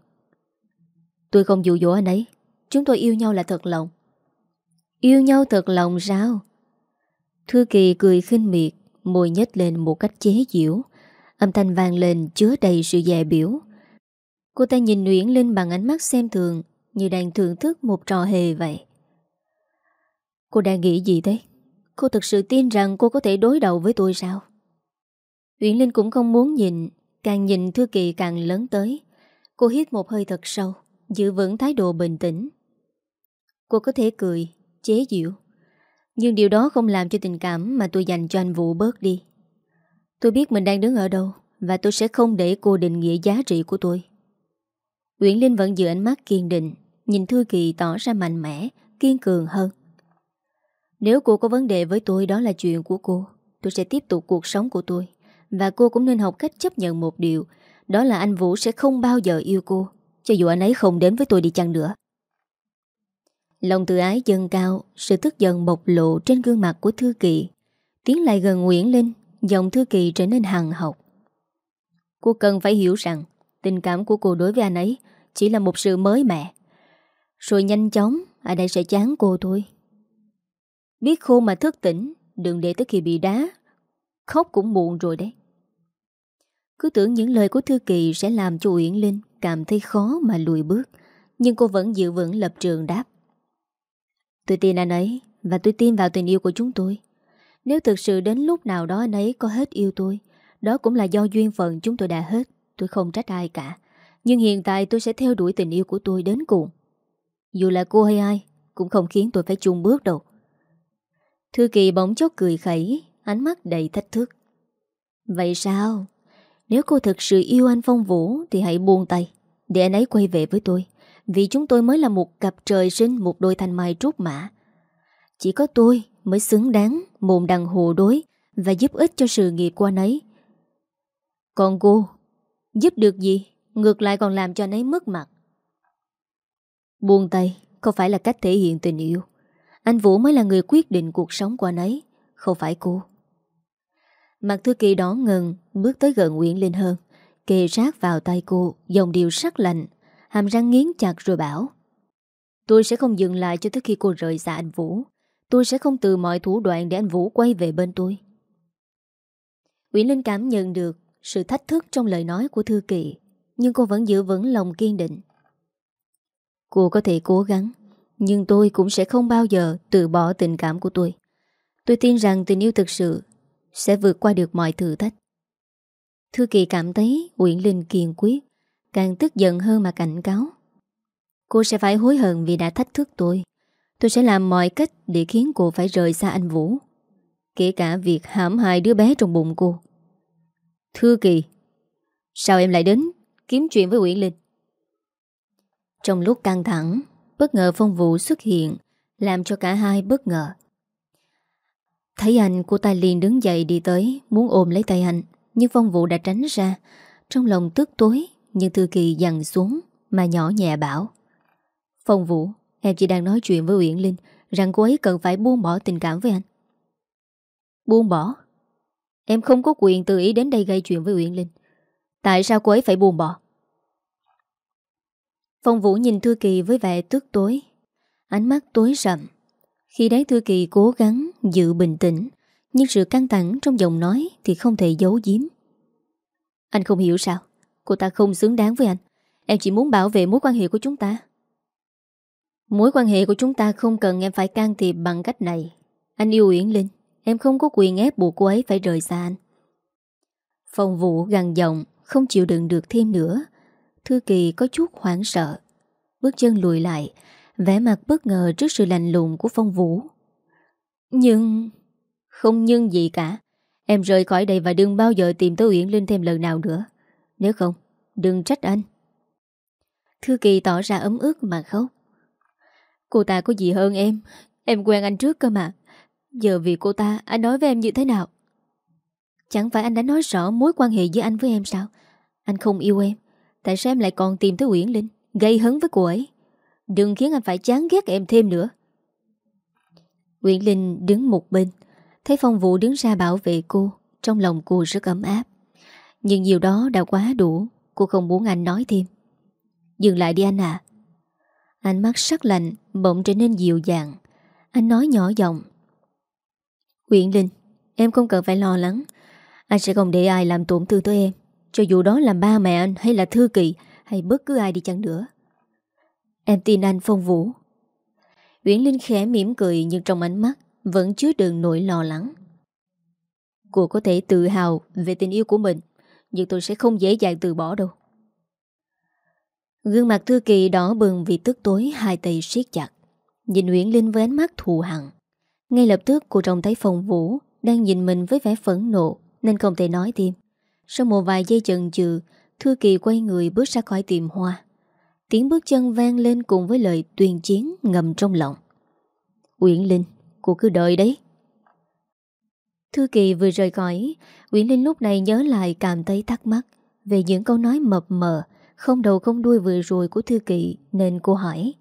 Tôi không dụ dỗ anh ấy. Chúng tôi yêu nhau là thật lòng. Yêu nhau thật lòng sao? Thư Kỳ cười khinh miệt, Môi nhếch lên một cách chế giễu. Âm thanh vang lên chứa đầy sự dè biểu. Cô ta nhìn Nguyễn Linh bằng ánh mắt xem thường Như đang thưởng thức một trò hề vậy. Cô đang nghĩ gì thế? Cô thực sự tin rằng cô có thể đối đầu với tôi sao? Nguyễn Linh cũng không muốn nhìn Càng nhìn Thư Kỳ càng lớn tới. Cô hít một hơi thật sâu Giữ vững thái độ bình tĩnh. Cô có thể cười, chế diệu Nhưng điều đó không làm cho tình cảm Mà tôi dành cho anh Vũ bớt đi. Tôi biết mình đang đứng ở đâu, Và tôi sẽ không để cô định nghĩa giá trị của tôi. Nguyễn Linh vẫn giữ ánh mắt kiên định, Nhìn Thư Kỳ tỏ ra mạnh mẽ, Kiên cường hơn. Nếu cô có vấn đề với tôi, Đó là chuyện của cô. Tôi sẽ tiếp tục cuộc sống của tôi, Và cô cũng nên học cách chấp nhận một điều, Đó là anh Vũ sẽ không bao giờ yêu cô, Cho dù anh ấy không đến với tôi đi chăng nữa. Lòng tự ái dâng cao, Sự tức giận bộc lộ trên gương mặt của Thư Kỳ, Tiến lại gần Nguyễn Linh Giọng Thư Kỳ trở nên hằng học. Cô cần phải hiểu rằng, Tình cảm của cô đối với anh ấy Chỉ là một sự mới mẻ. Rồi nhanh chóng, Anh ấy sẽ chán cô thôi. Biết khô mà thức tỉnh, Đừng để tới khi bị đá. Khóc cũng muộn rồi đấy. Cứ tưởng những lời của Thư Kỳ Sẽ làm cho Uyển Linh cảm thấy khó mà lùi bước, Nhưng cô vẫn giữ vững lập trường đáp. Tôi tin anh ấy Và tôi tin vào tình yêu của chúng tôi nếu thực sự đến lúc nào đó anh ấy có hết yêu tôi, Đó cũng là do duyên phận chúng tôi đã hết, Tôi không trách ai cả. Nhưng hiện tại tôi sẽ theo đuổi tình yêu của tôi đến cùng. Dù là cô hay ai, Cũng không khiến tôi phải chung bước đâu. Thư kỳ bỗng chốc cười khẩy, Ánh mắt đầy thách thức. Vậy sao? Nếu cô thực sự yêu anh Phong Vũ, Thì hãy buông tay, Để anh ấy quay về với tôi. Vì chúng tôi mới là một cặp trời sinh, Một đôi thanh mai trúc mã. Chỉ có tôi mới xứng đáng mồm đằng hồ đối và giúp ích cho sự nghiệp của anh ấy. Còn cô, giúp được gì? Ngược lại còn làm cho anh ấy mất mặt. Buông tay không phải là cách thể hiện tình yêu. Anh Vũ mới là người quyết định cuộc sống của anh ấy, không phải cô. Mặt thư kỳ đó ngừng bước tới gần Nguyễn Linh hơn, kề sát vào tay cô, dòng điều sắc lạnh, hàm răng nghiến chặt rồi bảo. Tôi sẽ không dừng lại cho tới khi cô rời xa anh Vũ. Tôi sẽ không từ mọi thủ đoạn để anh Vũ quay về bên tôi. Nguyễn Linh cảm nhận được Sự thách thức trong lời nói của Thư Kỳ Nhưng cô vẫn giữ vững lòng kiên định. Cô có thể cố gắng, Nhưng tôi cũng sẽ không bao giờ Từ bỏ tình cảm của tôi. Tôi tin rằng tình yêu thực sự Sẽ vượt qua được mọi thử thách. Thư Kỳ cảm thấy Nguyễn Linh kiên quyết, Càng tức giận hơn mà cảnh cáo. Cô sẽ phải hối hận vì đã thách thức tôi. Tôi sẽ làm mọi cách để khiến cô phải rời xa anh Vũ, Kể cả việc hãm hại đứa bé trong bụng cô. Thư Kỳ, Sao em lại đến kiếm chuyện với Nguyễn Linh? Trong lúc căng thẳng, Bất ngờ phong vụ xuất hiện, Làm cho cả hai bất ngờ. Thấy anh, cô ta liền đứng dậy đi tới, Muốn ôm lấy tay anh, Nhưng phong vụ đã tránh ra. Trong lòng tức tối, Nhưng Thư Kỳ dằn xuống, Mà nhỏ nhẹ bảo, Phong Vũ Em chỉ đang nói chuyện với Uyển Linh Rằng cô ấy cần phải buông bỏ tình cảm với anh. Buông bỏ? Em không có quyền tự ý đến đây gây chuyện với Uyển Linh. Tại sao cô ấy phải buông bỏ? Phong Vũ nhìn Thư Kỳ với vẻ tức tối. Ánh mắt tối rậm. Khi đấy Thư Kỳ cố gắng giữ bình tĩnh, Nhưng sự căng thẳng trong giọng nói Thì không thể giấu giếm. Anh không hiểu sao. Cô ta không xứng đáng với anh. Em chỉ muốn bảo vệ mối quan hệ của chúng ta. Mối quan hệ của chúng ta không cần em phải can thiệp bằng cách này. Anh yêu Uyển Linh, em không có quyền ép buộc cô ấy phải rời xa anh. Phòng vụ gằn giọng, không chịu đựng được thêm nữa. Thư Kỳ có chút hoảng sợ. Bước chân lùi lại, vẻ mặt bất ngờ trước sự lạnh lùng của phong vũ. Nhưng... Không nhưng gì cả. Em rời khỏi đây và đừng bao giờ tìm tới Uyển Linh thêm lần nào nữa. Nếu không, đừng trách anh. Thư Kỳ tỏ ra ấm ức mà khóc. Cô ta có gì hơn em? Em quen anh trước cơ mà. Giờ vì cô ta, anh nói với em như thế nào? Chẳng phải anh đã nói rõ mối quan hệ giữa anh với em sao? Anh không yêu em, Tại sao em lại còn tìm tới Uyển Linh, Gây hấn với cô ấy? Đừng khiến anh phải chán ghét em thêm nữa. Uyển Linh đứng một bên, Thấy phong vũ đứng ra bảo vệ cô, Trong lòng cô rất ấm áp. Nhưng nhiều đó đã quá đủ, Cô không muốn anh nói thêm. Dừng lại đi anh à Ánh mắt sắc lạnh Bỗng trở nên dịu dàng. Anh nói nhỏ giọng. Uyển Linh, Em không cần phải lo lắng. Anh sẽ không để ai làm tổn thương tới em. Cho dù đó là ba mẹ anh hay là Thư Kỳ Hay bất cứ ai đi chăng nữa. Em tin anh phong vũ. Uyển Linh khẽ mỉm cười Nhưng trong ánh mắt Vẫn chứa đựng nỗi lo lắng. Cô có thể tự hào về tình yêu của mình, Nhưng tôi sẽ không dễ dàng từ bỏ đâu. Gương mặt Thư Kỳ đỏ bừng vì tức tối hai tay siết chặt. Nhìn Nguyễn Linh với ánh mắt thù hằn Ngay lập tức cô trông thấy phòng vũ đang nhìn mình với vẻ phẫn nộ nên không thể nói thêm. Sau một vài giây chần chừ, Thư Kỳ quay người bước ra khỏi tiệm hoa. Tiếng bước chân vang lên cùng với lời tuyên chiến ngầm trong lòng. Uyển Linh, cô cứ đợi đấy. Thư Kỳ vừa rời khỏi, Uyển Linh lúc này nhớ lại cảm thấy thắc mắc về những câu nói mập mờ không đầu không đuôi vừa rồi của Thư Kỵ, Nên cô hỏi.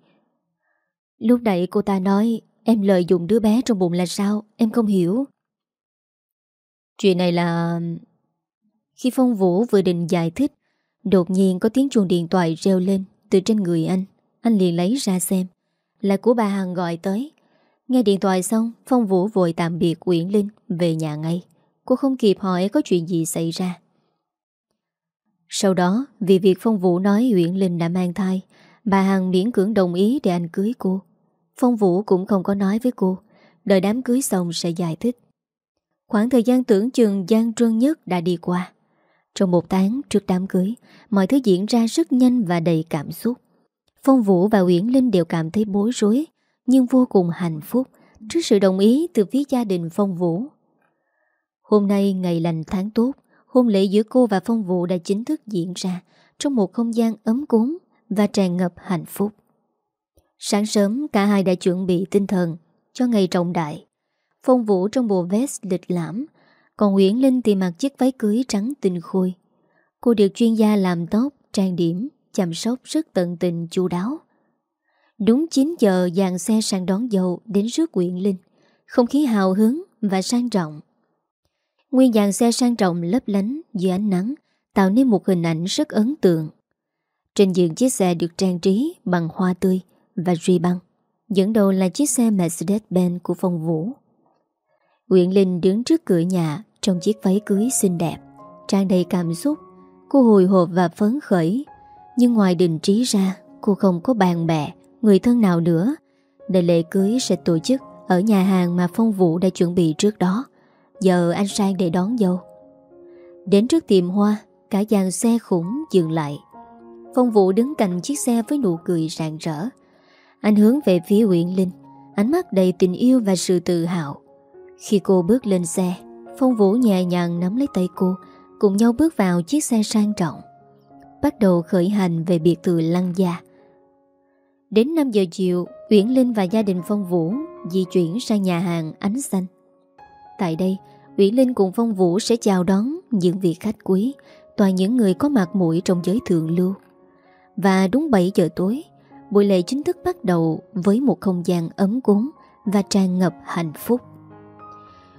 Lúc nãy cô ta nói Em lợi dụng đứa bé trong bụng là sao? Em không hiểu. Chuyện này là Khi Phong Vũ vừa định giải thích, Đột nhiên có tiếng chuông điện thoại reo lên Từ trên người anh. Anh liền lấy ra xem, Là của bà Hằng gọi tới. Nghe điện thoại xong, Phong Vũ vội tạm biệt Uyển Linh Về nhà ngay. Cô không kịp hỏi có chuyện gì xảy ra sau đó, vì việc Phong Vũ nói Uyển Linh đã mang thai, bà Hằng miễn cưỡng đồng ý để anh cưới cô. Phong Vũ cũng không có nói với cô, đợi đám cưới xong sẽ giải thích. Khoảng thời gian tưởng chừng gian trơn nhất đã đi qua. Trong một tháng trước đám cưới, mọi thứ diễn ra rất nhanh và đầy cảm xúc. Phong Vũ và Uyển Linh đều cảm thấy bối rối, nhưng vô cùng hạnh phúc trước sự đồng ý từ phía gia đình Phong Vũ. Hôm nay ngày lành tháng tốt, Hôn lễ giữa cô và Phong Vũ đã chính thức diễn ra trong một không gian ấm cúng và tràn ngập hạnh phúc. Sáng sớm cả hai đã chuẩn bị tinh thần cho ngày trọng đại. Phong Vũ trong bộ vest lịch lãm, còn Nguyễn Linh thì mặc chiếc váy cưới trắng tinh khôi. Cô được chuyên gia làm tóc, trang điểm, chăm sóc rất tận tình chu đáo. Đúng 9 giờ dàn xe sang đón dâu đến rước Nguyễn Linh, không khí hào hứng và sang trọng. Nguyên dàn xe sang trọng lấp lánh dưới ánh nắng tạo nên một hình ảnh rất ấn tượng. Trên giường chiếc xe được trang trí bằng hoa tươi và ruy băng. Dẫn đầu là chiếc xe Mercedes-Benz của Phong Vũ. Nguyễn Linh đứng trước cửa nhà trong chiếc váy cưới xinh đẹp, trang đầy cảm xúc. Cô hồi hộp và phấn khởi. Nhưng ngoài đình trí ra, cô không có bạn bè, người thân nào nữa. Đại lễ cưới sẽ tổ chức ở nhà hàng mà Phong Vũ đã chuẩn bị trước đó. Giờ anh sang để đón dâu. Đến trước tiệm hoa, Cả dàn xe khủng dừng lại. Phong Vũ đứng cạnh chiếc xe với nụ cười rạng rỡ. Anh hướng về phía Uyển Linh, Ánh mắt đầy tình yêu và sự tự hào. Khi cô bước lên xe, Phong Vũ nhẹ nhàng nắm lấy tay cô, Cùng nhau bước vào chiếc xe sang trọng. Bắt đầu khởi hành về biệt thự Lăng Gia. Đến 5 giờ chiều, Uyển Linh và gia đình Phong Vũ Di chuyển sang nhà hàng Ánh Xanh. Tại đây Uyển Linh cùng Phong Vũ sẽ chào đón những vị khách quý, toàn những người có mặt mũi trong giới thượng lưu. Và đúng 7 giờ tối, buổi lễ chính thức bắt đầu với một không gian ấm cúng và tràn ngập hạnh phúc.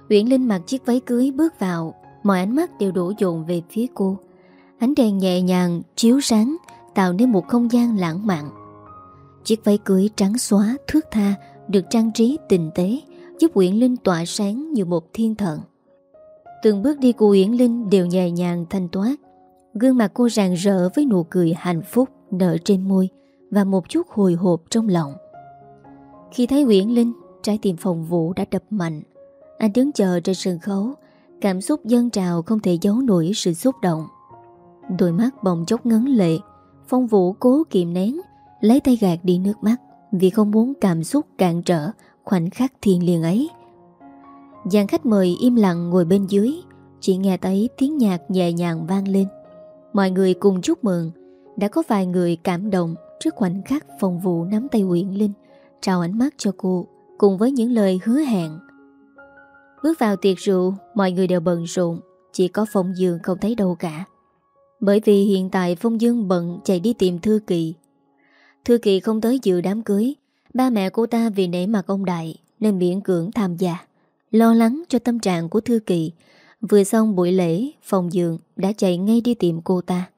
Uyển Linh mặc chiếc váy cưới bước vào, mọi ánh mắt đều đổ dồn về phía cô. Ánh đèn nhẹ nhàng, chiếu sáng, tạo nên một không gian lãng mạn. Chiếc váy cưới trắng xóa, thước tha, được trang trí tinh tế, giúp Uyển Linh tỏa sáng như một thiên thần. Từng bước đi của Uyển Linh đều nhẹ nhàng thanh toát Gương mặt cô rạng rỡ với nụ cười hạnh phúc nở trên môi và một chút hồi hộp trong lòng. Khi thấy Uyển Linh, Trái tim phòng vũ đã đập mạnh Anh đứng chờ trên sân khấu, Cảm xúc dâng trào không thể giấu nổi sự xúc động Đôi mắt bồng chốc ngấn lệ, Phong Vũ cố kiềm nén, Lấy tay gạt đi nước mắt Vì không muốn cảm xúc cạn trở Khoảnh khắc thiền liêng ấy. Dàn khách mời im lặng ngồi bên dưới, Chỉ nghe thấy tiếng nhạc nhẹ nhàng vang lên. Mọi người cùng chúc mừng, Đã có vài người cảm động Trước khoảnh khắc phòng vụ nắm tay Uyển Linh, Trao ánh mắt cho cô, Cùng với những lời hứa hẹn. Bước vào tiệc rượu, Mọi người đều bận rộn, Chỉ có Phong Dương không thấy đâu cả. Bởi vì hiện tại Phong Dương bận chạy đi tìm Thư Kỳ. Thư Kỳ không tới dự đám cưới Ba mẹ cô ta vì nể mặt ông Đại Nên miễn cưỡng tham gia, Lo lắng cho tâm trạng của Thư Kỳ Vừa xong buổi lễ phòng Dương đã chạy ngay đi tìm cô ta.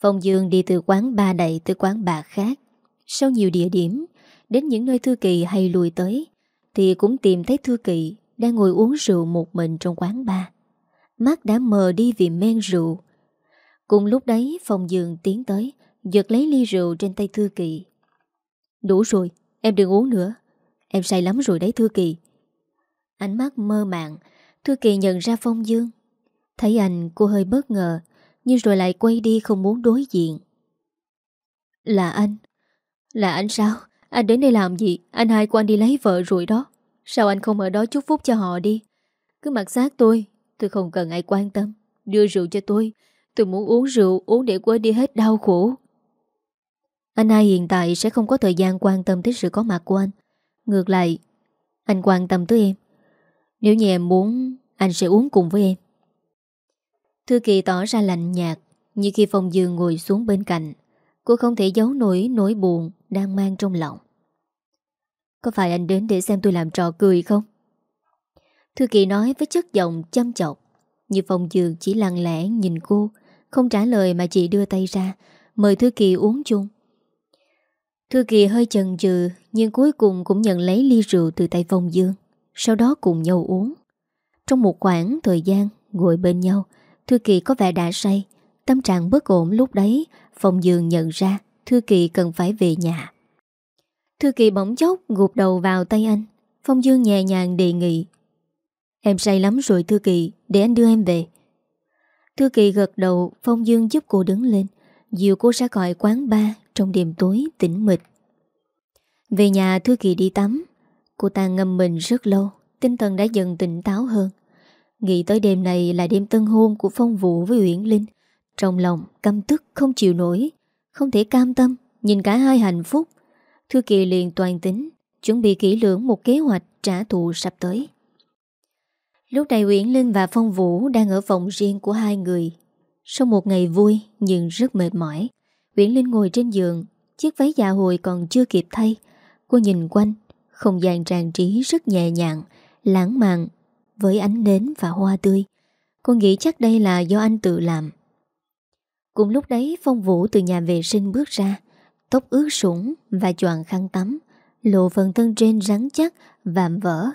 Phòng Dương đi từ quán ba đầy tới quán bà khác. Sau nhiều địa điểm, Đến những nơi Thư Kỳ hay lùi tới, Thì cũng tìm thấy Thư Kỳ Đang ngồi uống rượu một mình trong quán ba. Mắt đã mờ đi vì men rượu. Cùng lúc đấy phòng dương tiến tới, Giật lấy ly rượu trên tay Thư Kỳ Đủ rồi Em đừng uống nữa. Em say lắm rồi đấy, Thư Kỳ. Ánh mắt mơ màng, Thư Kỳ nhận ra Phong Dương. Thấy anh, cô hơi bất ngờ, Nhưng rồi lại quay đi không muốn đối diện. Là anh. Là anh sao? Anh đến đây làm gì? Anh hai của anh đi lấy vợ rồi đó. Sao anh không ở đó chúc phúc cho họ đi? Cứ mặc xác tôi. Tôi không cần ai quan tâm. Đưa rượu cho tôi. Tôi muốn uống rượu, Uống để quên đi hết đau khổ. Anh hai hiện tại sẽ không có thời gian quan tâm tới sự có mặt của anh. Ngược lại, Anh quan tâm tới em. Nếu như em muốn, Anh sẽ uống cùng với em. Thư Kỳ tỏ ra lạnh nhạt, Như khi phong dương ngồi xuống bên cạnh. Cô không thể giấu nổi nỗi buồn Đang mang trong lòng. Có phải anh đến để xem tôi làm trò cười không? Thư Kỳ nói với chất giọng chăm chọc. Như phong dương chỉ lặng lẽ nhìn cô, Không trả lời mà chỉ đưa tay ra, Mời Thư Kỳ uống chung. Thư Kỳ hơi chần chừ, Nhưng cuối cùng cũng nhận lấy ly rượu từ tay Phong Dương, Sau đó cùng nhau uống. Trong một khoảng thời gian, Ngồi bên nhau, Thư Kỳ có vẻ đã say. Tâm trạng bất ổn lúc đấy, Phong Dương nhận ra Thư Kỳ cần phải về nhà. Thư Kỳ bỗng chốc gục đầu vào tay anh. Phong Dương nhẹ nhàng đề nghị, Em say lắm rồi Thư Kỳ, Để anh đưa em về. Thư Kỳ gật đầu, Phong Dương giúp cô đứng lên. Dìu cô ra khỏi quán bar trong đêm tối tĩnh mịch. Về nhà, Thư Kỳ đi tắm. Cô ta ngâm mình rất lâu, Tinh thần đã dần tỉnh táo hơn. Nghĩ tới đêm này là đêm tân hôn Của Phong Vũ với Uyển Linh. Trong lòng, căm tức không chịu nổi, Không thể cam tâm, Nhìn cả hai hạnh phúc. Thư Kỳ liền toàn tính, Chuẩn bị kỹ lưỡng một kế hoạch trả thù sắp tới. Lúc này Uyển Linh và Phong Vũ Đang ở phòng riêng của hai người. Sau một ngày vui nhưng rất mệt mỏi Uyển Linh ngồi trên giường, Chiếc váy dạ hồi còn chưa kịp thay. Cô nhìn quanh, Không gian trang trí rất nhẹ nhàng, Lãng mạn, Với ánh nến và hoa tươi. Cô nghĩ chắc đây là do anh tự làm. Cùng lúc đấy, Phong Vũ từ nhà vệ sinh bước ra, Tóc ướt sũng và choàng khăn tắm, Lộ phần thân trên rắn chắc, Vạm vỡ.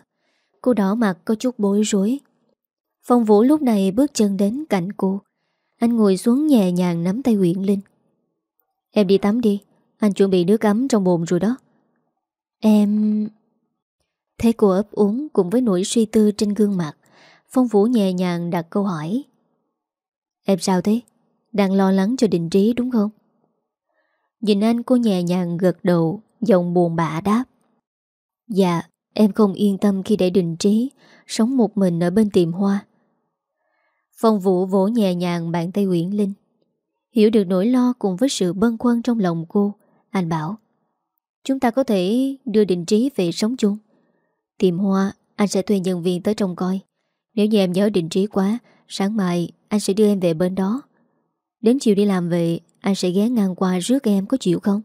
Cô đỏ mặt, có chút bối rối. Phong Vũ lúc này bước chân đến cạnh cô. Anh ngồi xuống nhẹ nhàng nắm tay Nguyễn Linh. Em đi tắm đi. Anh chuẩn bị nước ấm trong bồn rồi đó. Em... Thấy cô ấp uống cùng với nỗi suy tư trên gương mặt, Phong Vũ nhẹ nhàng đặt câu hỏi. Em sao thế? Đang lo lắng cho định trí đúng không? Nhìn anh, cô nhẹ nhàng gật đầu, Giọng buồn bã đáp. Dạ em không yên tâm khi để đình trí Sống một mình ở bên tiệm hoa. Phong Vũ vỗ nhẹ nhàng bàn tay Uyển Linh. Hiểu được nỗi lo cùng với sự bân khuân trong lòng cô Anh bảo Chúng ta có thể đưa định trí về sống chung Tìm hoa Anh sẽ thuê nhân viên tới trông coi Nếu như em nhớ định trí quá Sáng mai anh sẽ đưa em về bên đó Đến chiều đi làm về anh sẽ ghé ngang qua rước em có chịu không?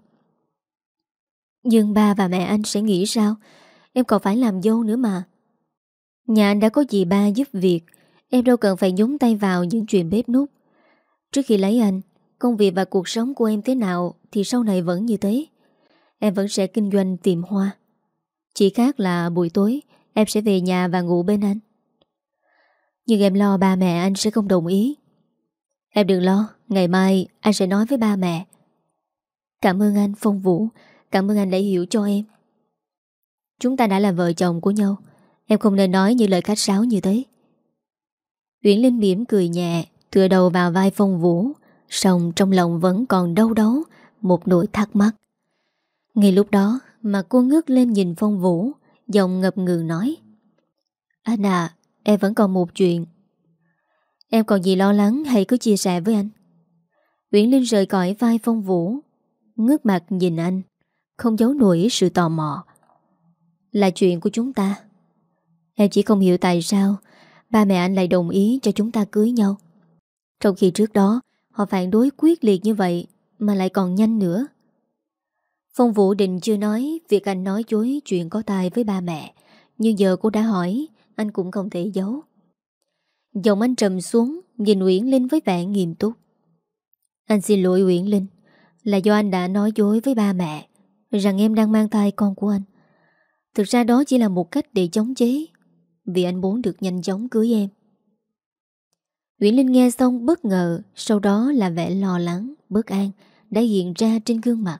Nhưng ba và mẹ anh sẽ nghĩ sao? Em còn phải làm dâu nữa mà. Nhà anh đã có dì ba giúp việc, em đâu cần phải nhúng tay vào những chuyện bếp nút. Trước khi lấy anh, công việc và cuộc sống của em thế nào thì sau này vẫn như thế. Em vẫn sẽ kinh doanh tiệm hoa. Chỉ khác là buổi tối em sẽ về nhà và ngủ bên anh. Nhưng em lo ba mẹ anh sẽ không đồng ý. Em đừng lo, ngày mai anh sẽ nói với ba mẹ. Cảm ơn anh Phong Vũ, cảm ơn anh đã hiểu cho em. Chúng ta đã là vợ chồng của nhau Em không nên nói những lời khách sáo như thế Uyển Linh mỉm cười nhẹ Tựa đầu vào vai phong vũ Xong trong lòng vẫn còn đau đấu Một nỗi thắc mắc. Ngay lúc đó mà cô ngước lên nhìn phong vũ, Giọng ngập ngừng nói Anh à Em vẫn còn một chuyện. Em còn gì lo lắng hay cứ chia sẻ với anh? Uyển Linh rời cõi vai phong vũ, Ngước mặt nhìn anh, Không giấu nổi sự tò mò. Là chuyện của chúng ta. Em chỉ không hiểu tại sao Ba mẹ anh lại đồng ý cho chúng ta cưới nhau. Trong khi trước đó Họ phản đối quyết liệt như vậy Mà lại còn nhanh nữa. Phong Vũ Định chưa nói Việc anh nói chối chuyện có tài với ba mẹ, Nhưng giờ cô đã hỏi, Anh cũng không thể giấu. Giọng anh trầm xuống, Nhìn Uyển Linh với vẻ nghiêm túc. Anh xin lỗi Uyển Linh, Là do anh đã nói dối với ba mẹ, Rằng em đang mang thai con của anh. Thực ra đó chỉ là một cách để chống chế, Vì anh muốn được nhanh chóng cưới em. Nguyễn Linh nghe xong bất ngờ Sau đó là vẻ lo lắng, bất an Đã hiện ra trên gương mặt.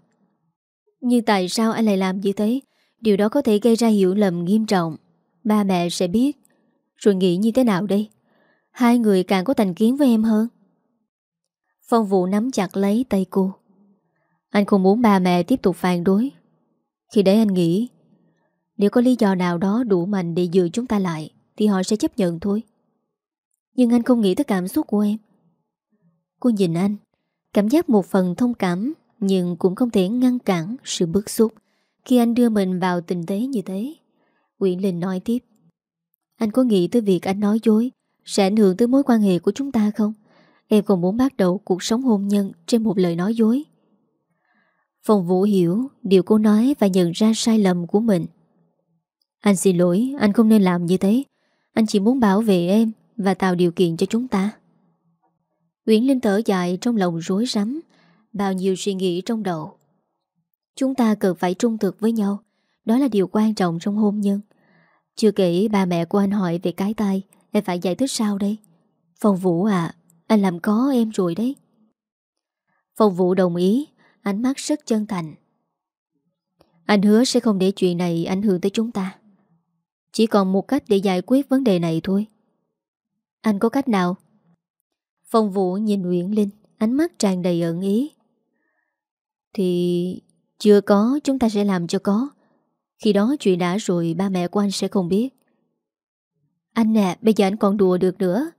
Nhưng tại sao anh lại làm như thế? Điều đó có thể gây ra hiểu lầm nghiêm trọng. Ba mẹ sẽ biết. Rồi nghĩ như thế nào đây? Hai người càng có thành kiến với em hơn. Phong vụ nắm chặt lấy tay cô. Anh không muốn ba mẹ tiếp tục phản đối. Khi đấy anh nghĩ Nếu có lý do nào đó đủ mạnh để giữ chúng ta lại Thì họ sẽ chấp nhận thôi. Nhưng anh không nghĩ tới cảm xúc của em. Cô nhìn anh, Cảm giác một phần thông cảm, Nhưng cũng không thể ngăn cản sự bức xúc Khi anh đưa mình vào tình thế như thế. Nguyễn Linh nói tiếp, Anh có nghĩ tới việc anh nói dối Sẽ ảnh hưởng tới mối quan hệ của chúng ta không? Em còn muốn bắt đầu cuộc sống hôn nhân Trên một lời nói dối. Phong Vũ hiểu Điều cô nói và nhận ra sai lầm của mình. Anh xin lỗi, Anh không nên làm như thế. Anh chỉ muốn bảo vệ em và tạo điều kiện cho chúng ta. Nguyễn Linh thở dài trong lòng rối rắm, Bao nhiêu suy nghĩ trong đầu. Chúng ta cần phải trung thực với nhau, Đó là điều quan trọng trong hôn nhân. Chưa kể ba mẹ của anh hỏi về cái tay Em phải giải thích sao đây? Phong Vũ à Anh làm có em rồi đấy. Phong Vũ đồng ý, Ánh mắt rất chân thành. Anh hứa sẽ không để chuyện này ảnh hưởng tới chúng ta. Chỉ còn một cách để giải quyết vấn đề này thôi. Anh có cách nào? Phong Vũ nhìn Nguyễn Linh, Ánh mắt tràn đầy ẩn ý. Thì Chưa có, chúng ta sẽ làm cho có. Khi đó chuyện đã rồi, Ba mẹ của anh sẽ không biết. Anh nè, bây giờ anh còn đùa được nữa.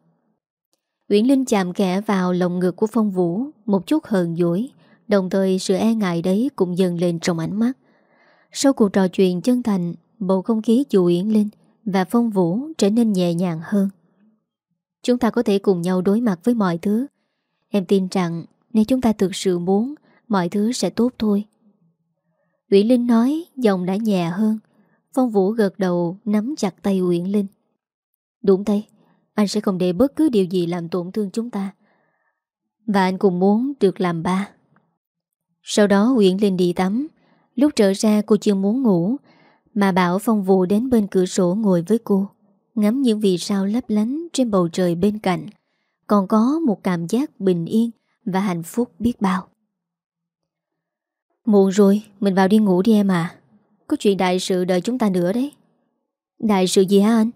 Nguyễn Linh chạm kẽ vào lồng ngực của Phong Vũ, Một chút hờn dỗi, Đồng thời sự e ngại đấy cũng dần lên trong ánh mắt. Sau cuộc trò chuyện chân thành, Bầu không khí dù Uyển Linh Và Phong Vũ trở nên nhẹ nhàng hơn. Chúng ta có thể cùng nhau đối mặt với mọi thứ. Em tin rằng Nếu chúng ta thực sự muốn, Mọi thứ sẽ tốt thôi. Uyển Linh nói, Giọng đã nhẹ hơn. Phong Vũ gật đầu, nắm chặt tay Uyển Linh. Đúng thế, Anh sẽ không để bất cứ điều gì làm tổn thương chúng ta. Và anh cũng muốn được làm ba. Sau đó Uyển Linh đi tắm. Lúc trở ra, cô chưa muốn ngủ, Mà bảo Phong Vũ đến bên cửa sổ ngồi với cô. Ngắm những vì sao lấp lánh trên bầu trời bên cạnh, Còn có một cảm giác bình yên Và hạnh phúc biết bao. Muộn rồi, Mình vào đi ngủ đi em à Có chuyện đại sự đợi chúng ta nữa đấy. Đại sự gì hả anh?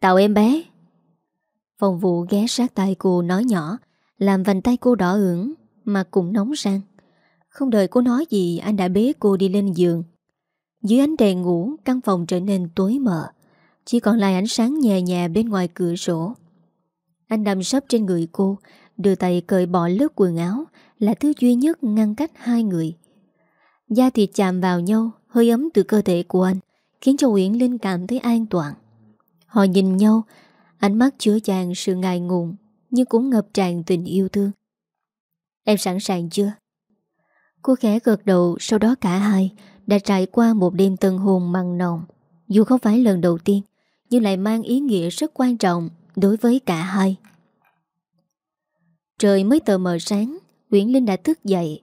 Tạo em bé. Phòng vụ ghé sát tay cô nói nhỏ, Làm vành tay cô đỏ ửng Mà cũng nóng sang. Không đợi cô nói gì, Anh đã bế cô đi lên giường. Dưới ánh đèn ngủ, Căn phòng trở nên tối mờ. Chỉ còn lại ánh sáng nhẹ nhẹ bên ngoài cửa sổ. Anh nằm sấp trên người cô, Đưa tay cởi bỏ lớp quần áo, Là thứ duy nhất ngăn cách hai người. Da thịt chạm vào nhau, Hơi ấm từ cơ thể của anh, Khiến cho Uyển Linh cảm thấy an toàn. Họ nhìn nhau, Ánh mắt chứa chàng sự ngại ngùng, Nhưng cũng ngập tràn tình yêu thương. Em sẵn sàng chưa? Cô khẽ gật đầu, Sau đó cả hai Đã trải qua một đêm tân hồn mặn nồng. Dù không phải lần đầu tiên nhưng lại mang ý nghĩa rất quan trọng Đối với cả hai. Trời mới tờ mờ sáng, Nguyễn Linh đã thức dậy.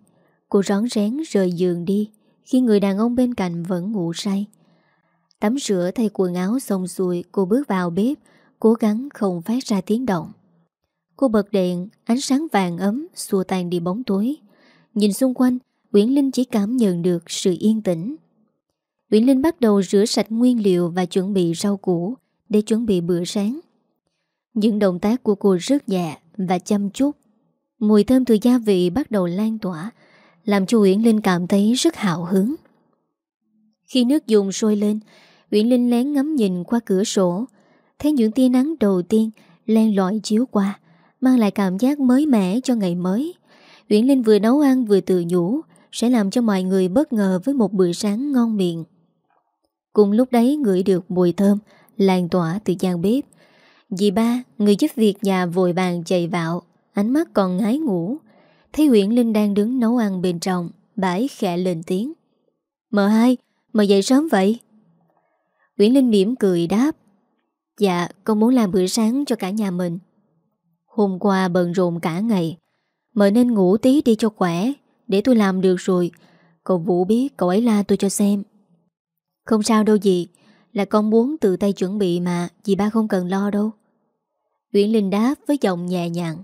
Cô rón rén rời giường đi, Khi người đàn ông bên cạnh vẫn ngủ say. Tắm rửa thay quần áo xong xuôi, Cô bước vào bếp, Cố gắng không phát ra tiếng động. Cô bật đèn, Ánh sáng vàng ấm xua tan đi bóng tối. Nhìn xung quanh, Nguyễn Linh chỉ cảm nhận được sự yên tĩnh. Nguyễn Linh bắt đầu rửa sạch nguyên liệu và chuẩn bị rau củ để chuẩn bị bữa sáng. Những động tác của cô rất nhẹ và chăm chút. Mùi thơm từ gia vị bắt đầu lan tỏa, làm cho Nguyễn Linh cảm thấy rất hào hứng. Khi nước dùng sôi lên, Nguyễn Linh lén ngắm nhìn qua cửa sổ, thấy những tia nắng đầu tiên len lỏi chiếu qua, mang lại cảm giác mới mẻ cho ngày mới. Nguyễn Linh vừa nấu ăn vừa tự nhủ, sẽ làm cho mọi người bất ngờ với một bữa sáng ngon miệng. Cùng lúc đấy ngửi được mùi thơm lan tỏa từ gian bếp. Dì ba, người giúp việc nhà vội vàng chạy vào, ánh mắt còn ngái ngủ. Thấy Nguyễn Linh đang đứng nấu ăn bên trong, bãi khẽ lên tiếng. Mợ hai, mợ dậy sớm vậy? Nguyễn Linh mỉm cười đáp. Dạ, con muốn làm bữa sáng cho cả nhà mình. Hôm qua bận rộn cả ngày, mợ nên ngủ tí đi cho khỏe, để tôi làm được rồi. Cậu Vũ biết cậu ấy la tôi cho xem. Không sao đâu gì, là con muốn tự tay chuẩn bị mà, dì ba không cần lo đâu. Nguyễn Linh đáp với giọng nhẹ nhàng.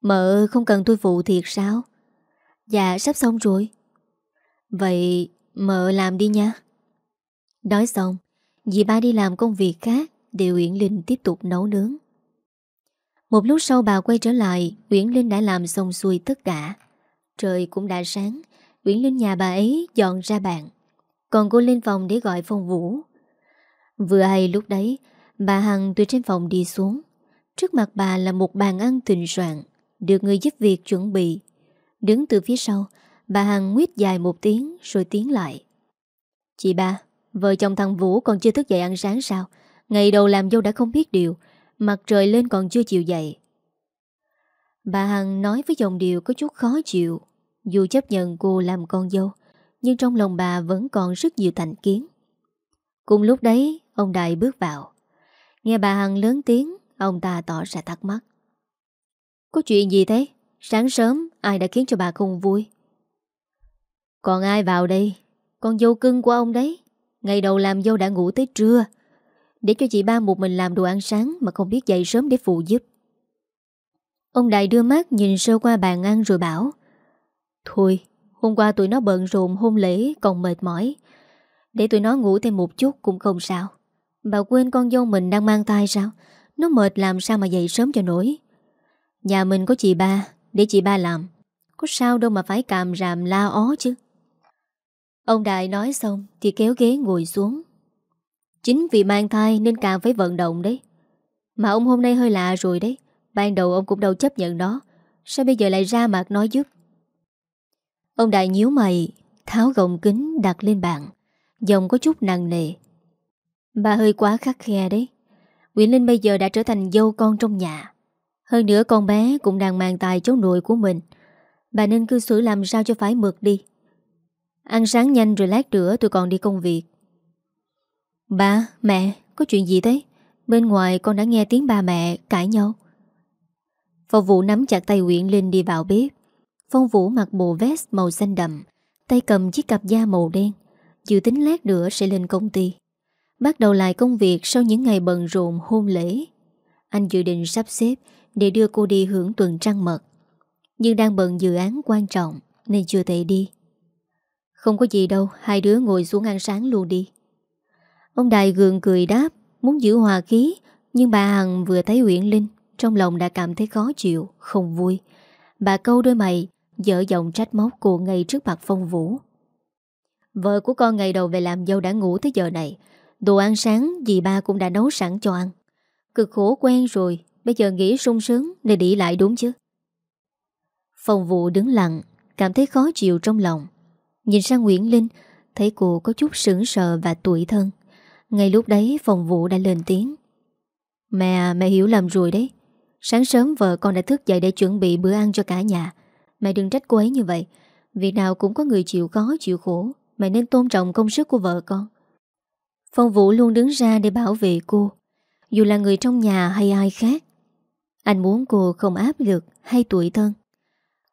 Mợ không cần tôi phụ thiệt sao? Dạ sắp xong rồi. Vậy mợ làm đi nha. Nói xong, dì ba đi làm công việc khác để Nguyễn Linh tiếp tục nấu nướng. Một lúc sau bà quay trở lại, Nguyễn Linh đã làm xong xuôi tất cả. Trời cũng đã sáng, Nguyễn Linh nhà bà ấy dọn ra bàn. Còn cô lên phòng để gọi Phong Vũ. Vừa hay lúc đấy, bà Hằng từ trên phòng đi xuống. Trước mặt bà là một bàn ăn thịnh soạn, được người giúp việc chuẩn bị. Đứng từ phía sau, bà Hằng nguyết dài một tiếng rồi tiến lại. Chị ba, vợ chồng thằng Vũ còn chưa thức dậy ăn sáng sao? Ngày đầu làm dâu đã không biết điều, mặt trời lên còn chưa chịu dậy. Bà Hằng nói với dòng điều có chút khó chịu, dù chấp nhận cô làm con dâu, nhưng trong lòng bà vẫn còn rất nhiều thành kiến. Cùng lúc đấy, ông Đại bước vào. Nghe bà Hằng lớn tiếng, ông ta tỏ ra thắc mắc. Có chuyện gì thế? Sáng sớm, ai đã khiến cho bà không vui? Còn ai vào đây? Con dâu cưng của ông đấy. Ngày đầu làm dâu đã ngủ tới trưa. Để cho chị ba một mình làm đồ ăn sáng mà không biết dậy sớm để phụ giúp. Ông Đại đưa mắt nhìn sơ qua bàn ăn rồi bảo Thôi, hôm qua tụi nó bận rộn hôn lễ còn mệt mỏi. Để tụi nó ngủ thêm một chút cũng không sao. Bà quên con dâu mình đang mang thai sao? Nó mệt làm sao mà dậy sớm cho nổi. Nhà mình có chị ba, để chị ba làm. Có sao đâu mà phải càm ràm la ó chứ. Ông Đại nói xong thì kéo ghế ngồi xuống. Chính vì mang thai nên càng phải vận động đấy. Mà ông hôm nay hơi lạ rồi đấy. Ban đầu ông cũng đâu chấp nhận đó. Sao bây giờ lại ra mặt nói giúp? Ông Đại nhíu mày, tháo gọng kính đặt lên bàn. Giọng có chút nặng nề. Bà hơi quá khắc khe đấy. Nguyễn Linh bây giờ đã trở thành dâu con trong nhà. Hơn nữa con bé cũng đang mang tài cháu nội của mình. Bà nên cư xử làm sao cho phải mượt đi. Ăn sáng nhanh rồi lát nữa tôi còn đi công việc. Ba, mẹ, có chuyện gì thế? Bên ngoài con đã nghe tiếng ba mẹ cãi nhau. Phong Vũ nắm chặt tay Nguyễn Linh đi vào bếp. Phong Vũ mặc bộ vest màu xanh đậm, tay cầm chiếc cặp da màu đen, dự tính lát nữa sẽ lên công ty. Bắt đầu lại công việc sau những ngày bận rộn hôn lễ. Anh dự định sắp xếp để đưa cô đi hưởng tuần trăng mật. Nhưng đang bận dự án quan trọng nên chưa thể đi. Không có gì đâu, hai đứa ngồi xuống ăn sáng luôn đi. Ông Đại gượng cười đáp, muốn giữ hòa khí, nhưng bà Hằng vừa thấy Uyển Linh, trong lòng đã cảm thấy khó chịu, không vui. Bà câu đôi mày, dở giọng trách móc cô ngay trước mặt phong vũ. Vợ của con ngày đầu về làm dâu đã ngủ tới giờ này, đồ ăn sáng dì ba cũng đã nấu sẵn cho ăn. Cực khổ quen rồi, bây giờ nghĩ sung sướng nên đi lại đúng chứ. Phong vũ đứng lặng, cảm thấy khó chịu trong lòng. Nhìn sang Nguyễn Linh, thấy cô có chút sững sờ và tuổi thân. Ngay lúc đấy phòng vụ đã lên tiếng. Mẹ mẹ hiểu lầm rồi đấy. Sáng sớm vợ con đã thức dậy để chuẩn bị bữa ăn cho cả nhà mày đừng trách cô ấy như vậy. Vì nào cũng có người chịu khó chịu khổ. mày nên tôn trọng công sức của vợ con. Phong Vũ luôn đứng ra để bảo vệ cô. Dù là người trong nhà hay ai khác. Anh muốn cô không áp lực hay tuổi thân.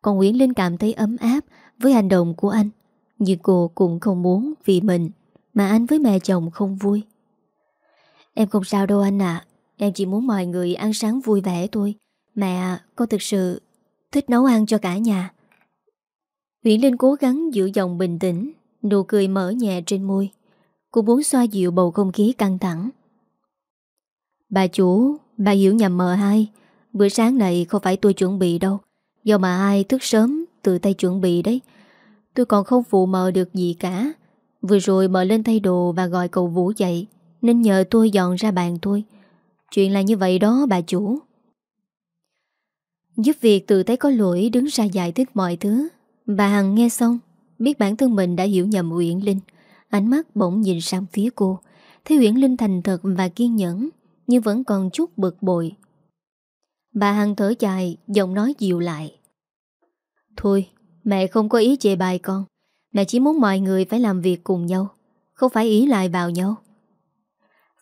Còn Nguyễn Linh cảm thấy ấm áp với hành động của anh. Nhưng cô cũng không muốn vì mình mà anh với mẹ chồng không vui. Em không sao đâu anh ạ. Em chỉ muốn mọi người ăn sáng vui vẻ thôi. Mẹ, con thực sự thích nấu ăn cho cả nhà. Nguyễn Linh cố gắng giữ giọng bình tĩnh, nụ cười mở nhẹ trên môi. Cô muốn xoa dịu bầu không khí căng thẳng. Bà chủ Bà hiểu nhầm mờ hai. Bữa sáng này không phải tôi chuẩn bị đâu. Do mà ai thức sớm Tự tay chuẩn bị đấy. Tôi còn không phụ mờ được gì cả. Vừa rồi mờ lên thay đồ và gọi cậu Vũ dậy Nên nhờ tôi dọn ra bàn tôi Chuyện là như vậy đó bà chủ. Giúp việc tự thấy có lỗi, đứng ra giải thích mọi thứ. Bà Hằng nghe xong, Biết bản thân mình đã hiểu nhầm Uyển Linh. Ánh mắt bỗng nhìn sang phía cô. Thấy Uyển Linh thành thật và kiên nhẫn, Nhưng vẫn còn chút bực bội. Bà Hằng thở dài, Giọng nói dịu lại. Thôi, mẹ không có ý chê bài con. Mẹ chỉ muốn mọi người phải làm việc cùng nhau, Không phải ý lại vào nhau.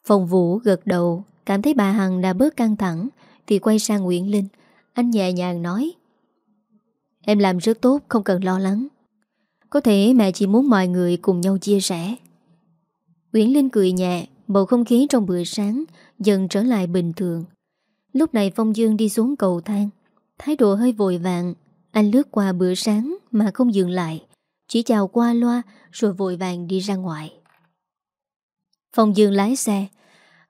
Phòng Vũ gật đầu, Cảm thấy bà Hằng đã bớt căng thẳng, Thì quay sang Nguyễn Linh. Anh nhẹ nhàng nói. Em làm rất tốt, không cần lo lắng. Có thể mẹ chỉ muốn mọi người cùng nhau chia sẻ. Nguyễn Linh cười nhẹ, Bầu không khí trong bữa sáng Dần trở lại bình thường. Lúc này Phong Dương đi xuống cầu thang, Thái độ hơi vội vàng. Anh lướt qua bữa sáng mà không dừng lại, Chỉ chào qua loa Rồi vội vàng đi ra ngoài. Phong Dương lái xe,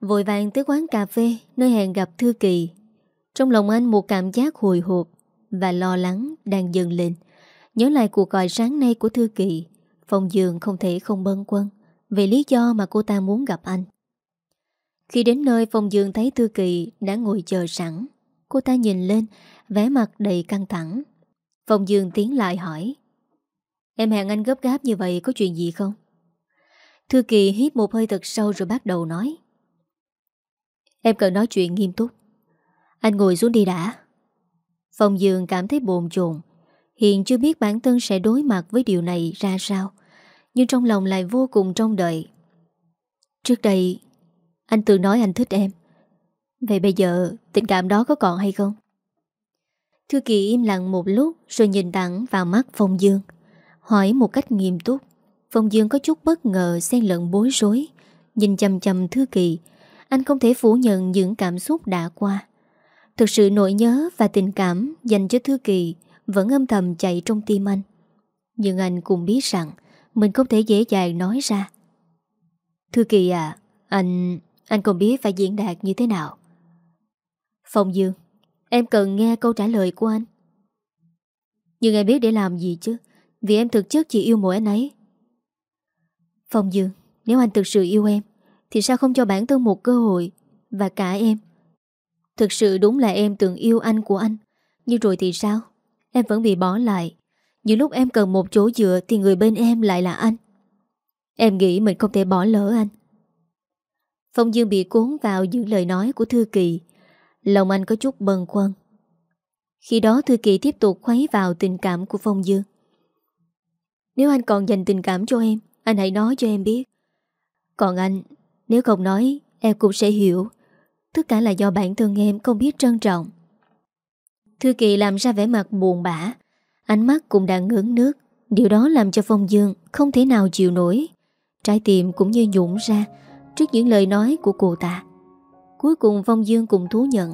Vội vàng tới quán cà phê Nơi hẹn gặp Thư Kỳ. Trong lòng anh một cảm giác hồi hộp Và lo lắng đang dần lên. Nhớ lại cuộc gọi sáng nay của Thư Kỳ Phong Dương không thể không bân quân Về lý do mà cô ta muốn gặp anh. Khi đến nơi Phong Dương thấy Thư Kỳ Đã ngồi chờ sẵn, Cô ta nhìn lên, vẻ mặt đầy căng thẳng. Phong Dương tiến lại hỏi, Em hẹn anh gấp gáp như vậy có chuyện gì không? Thư Kỳ hít một hơi thật sâu rồi bắt đầu nói, Em cần nói chuyện nghiêm túc. Anh ngồi xuống đi đã. Phong Dương cảm thấy bồn chồn. Hiện chưa biết bản thân sẽ đối mặt với điều này ra sao, Nhưng trong lòng lại vô cùng trông đợi. Trước đây, Anh từng nói anh thích em. Vậy bây giờ, tình cảm đó có còn hay không? Thư Kỳ im lặng một lúc Rồi nhìn thẳng vào mắt Phong Dương, Hỏi một cách nghiêm túc. Phong Dương có chút bất ngờ xen lẫn bối rối. Nhìn chầm chầm Thư Kỳ, anh không thể phủ nhận những cảm xúc đã qua. Thực sự nỗi nhớ và tình cảm dành cho Thư Kỳ vẫn âm thầm chạy trong tim anh. Nhưng anh cũng biết rằng mình không thể dễ dàng nói ra. Thư Kỳ à, anh... anh còn biết phải diễn đạt như thế nào. Phong Dương, em cần nghe câu trả lời của anh. Nhưng em biết để làm gì chứ, vì em thực chất chỉ yêu mỗi anh ấy. Phong Dương, nếu anh thực sự yêu em, thì sao không cho bản thân một cơ hội Và cả em Thực sự đúng là em từng yêu anh của anh. Nhưng rồi thì sao? Em vẫn bị bỏ lại. Những lúc em cần một chỗ dựa Thì người bên em lại là anh. Em nghĩ mình không thể bỏ lỡ anh. Phong Dương bị cuốn vào những lời nói của Thư Kỳ. Lòng anh có chút bần quân Khi đó Thư Kỳ tiếp tục khuấy vào tình cảm của Phong Dương. Nếu anh còn dành tình cảm cho em, Anh hãy nói cho em biết. Còn anh, nếu không nói, Em cũng sẽ hiểu. Tất cả là do bản thân em không biết trân trọng. Thư Kỳ làm ra vẻ mặt buồn bã. Ánh mắt cũng đang ngưỡng nước. Điều đó làm cho Phong Dương Không thể nào chịu nổi. Trái tim cũng như nhũng ra Trước những lời nói của cô ta. Cuối cùng Phong Dương cũng thú nhận.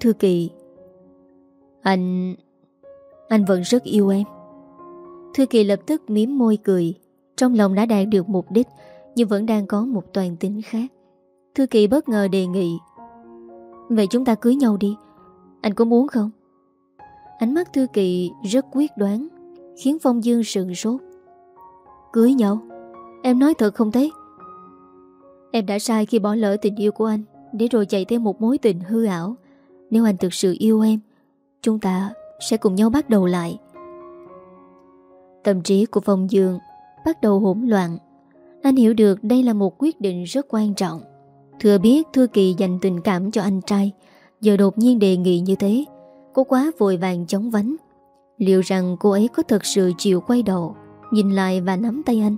Thư Kỳ, Anh... Anh vẫn rất yêu em. Thư Kỳ lập tức miếm môi cười. Trong lòng đã đạt được mục đích, nhưng vẫn đang có một toàn tính khác. Thư Kỳ bất ngờ đề nghị. Vậy chúng ta cưới nhau đi. Anh có muốn không? Ánh mắt Thư Kỳ rất quyết đoán, Khiến Phong Dương sừng sốt. Cưới nhau? Em nói thật không thế? Em đã sai khi bỏ lỡ tình yêu của anh, Để rồi chạy theo một mối tình hư ảo. Nếu anh thực sự yêu em, Chúng ta sẽ cùng nhau bắt đầu lại. Tâm trí của Phong Dương Bắt đầu hỗn loạn. Anh hiểu được đây là một quyết định rất quan trọng. Thừa biết Thư Kỳ dành tình cảm cho anh trai, Giờ đột nhiên đề nghị như thế, Cô quá vội vàng chống vánh. Liệu rằng cô ấy có thật sự chịu quay đầu, Nhìn lại và nắm tay anh,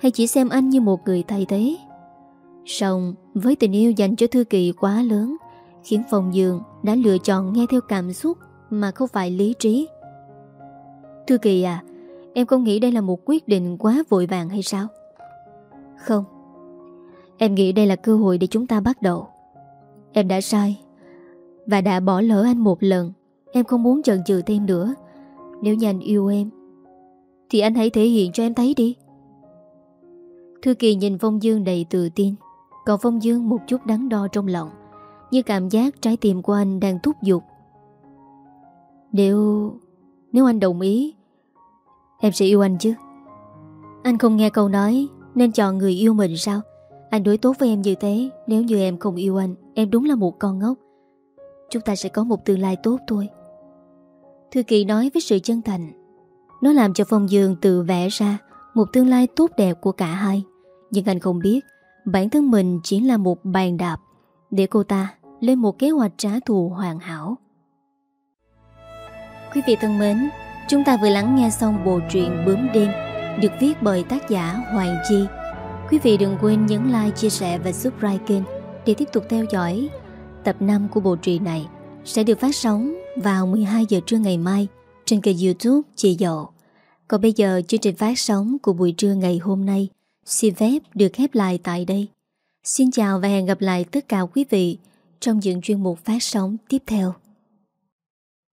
Hay chỉ xem anh như một người thay thế? Xong với tình yêu dành cho Thư Kỳ quá lớn, Khiến Phong Dương đã lựa chọn nghe theo cảm xúc Mà không phải lý trí. Thư Kỳ à Em không nghĩ đây là một quyết định quá vội vàng hay sao? Không. Em nghĩ đây là cơ hội để chúng ta bắt đầu. Em đã sai Và đã bỏ lỡ anh một lần. Em không muốn chần chừ thêm nữa. Nếu như anh yêu em, Thì anh hãy thể hiện cho em thấy đi. Thư Kỳ nhìn Phong Dương đầy tự tin. Còn Phong Dương một chút đắn đo trong lòng, Như cảm giác trái tim của anh đang thúc giục. Nếu... Nếu anh đồng ý, Em sẽ yêu anh chứ. Anh không nghe câu nói, Nên chọn người yêu mình sao? Anh đối tốt với em như thế, Nếu như em không yêu anh, Em đúng là một con ngốc. Chúng ta sẽ có một tương lai tốt thôi. Thư Kỳ nói với sự chân thành. Nó làm cho Phong Dương tự vẽ ra Một tương lai tốt đẹp của cả hai. Nhưng anh không biết, Bản thân mình chỉ là một bàn đạp Để cô ta lên một kế hoạch trả thù hoàn hảo. Quý vị thân mến, Chúng ta vừa lắng nghe xong bộ truyện Bướm đêm Được viết bởi tác giả Hoàng Chi. Quý vị đừng quên nhấn like, chia sẻ và subscribe kênh Để tiếp tục theo dõi Tập 5 của bộ truyện này Sẽ được phát sóng vào 12 giờ trưa ngày mai Trên kênh youtube Chị Dậu. Còn bây giờ chương trình phát sóng của buổi trưa ngày hôm nay Xin phép được khép lại tại đây. Xin chào và hẹn gặp lại tất cả quý vị Trong những chuyên mục phát sóng tiếp theo.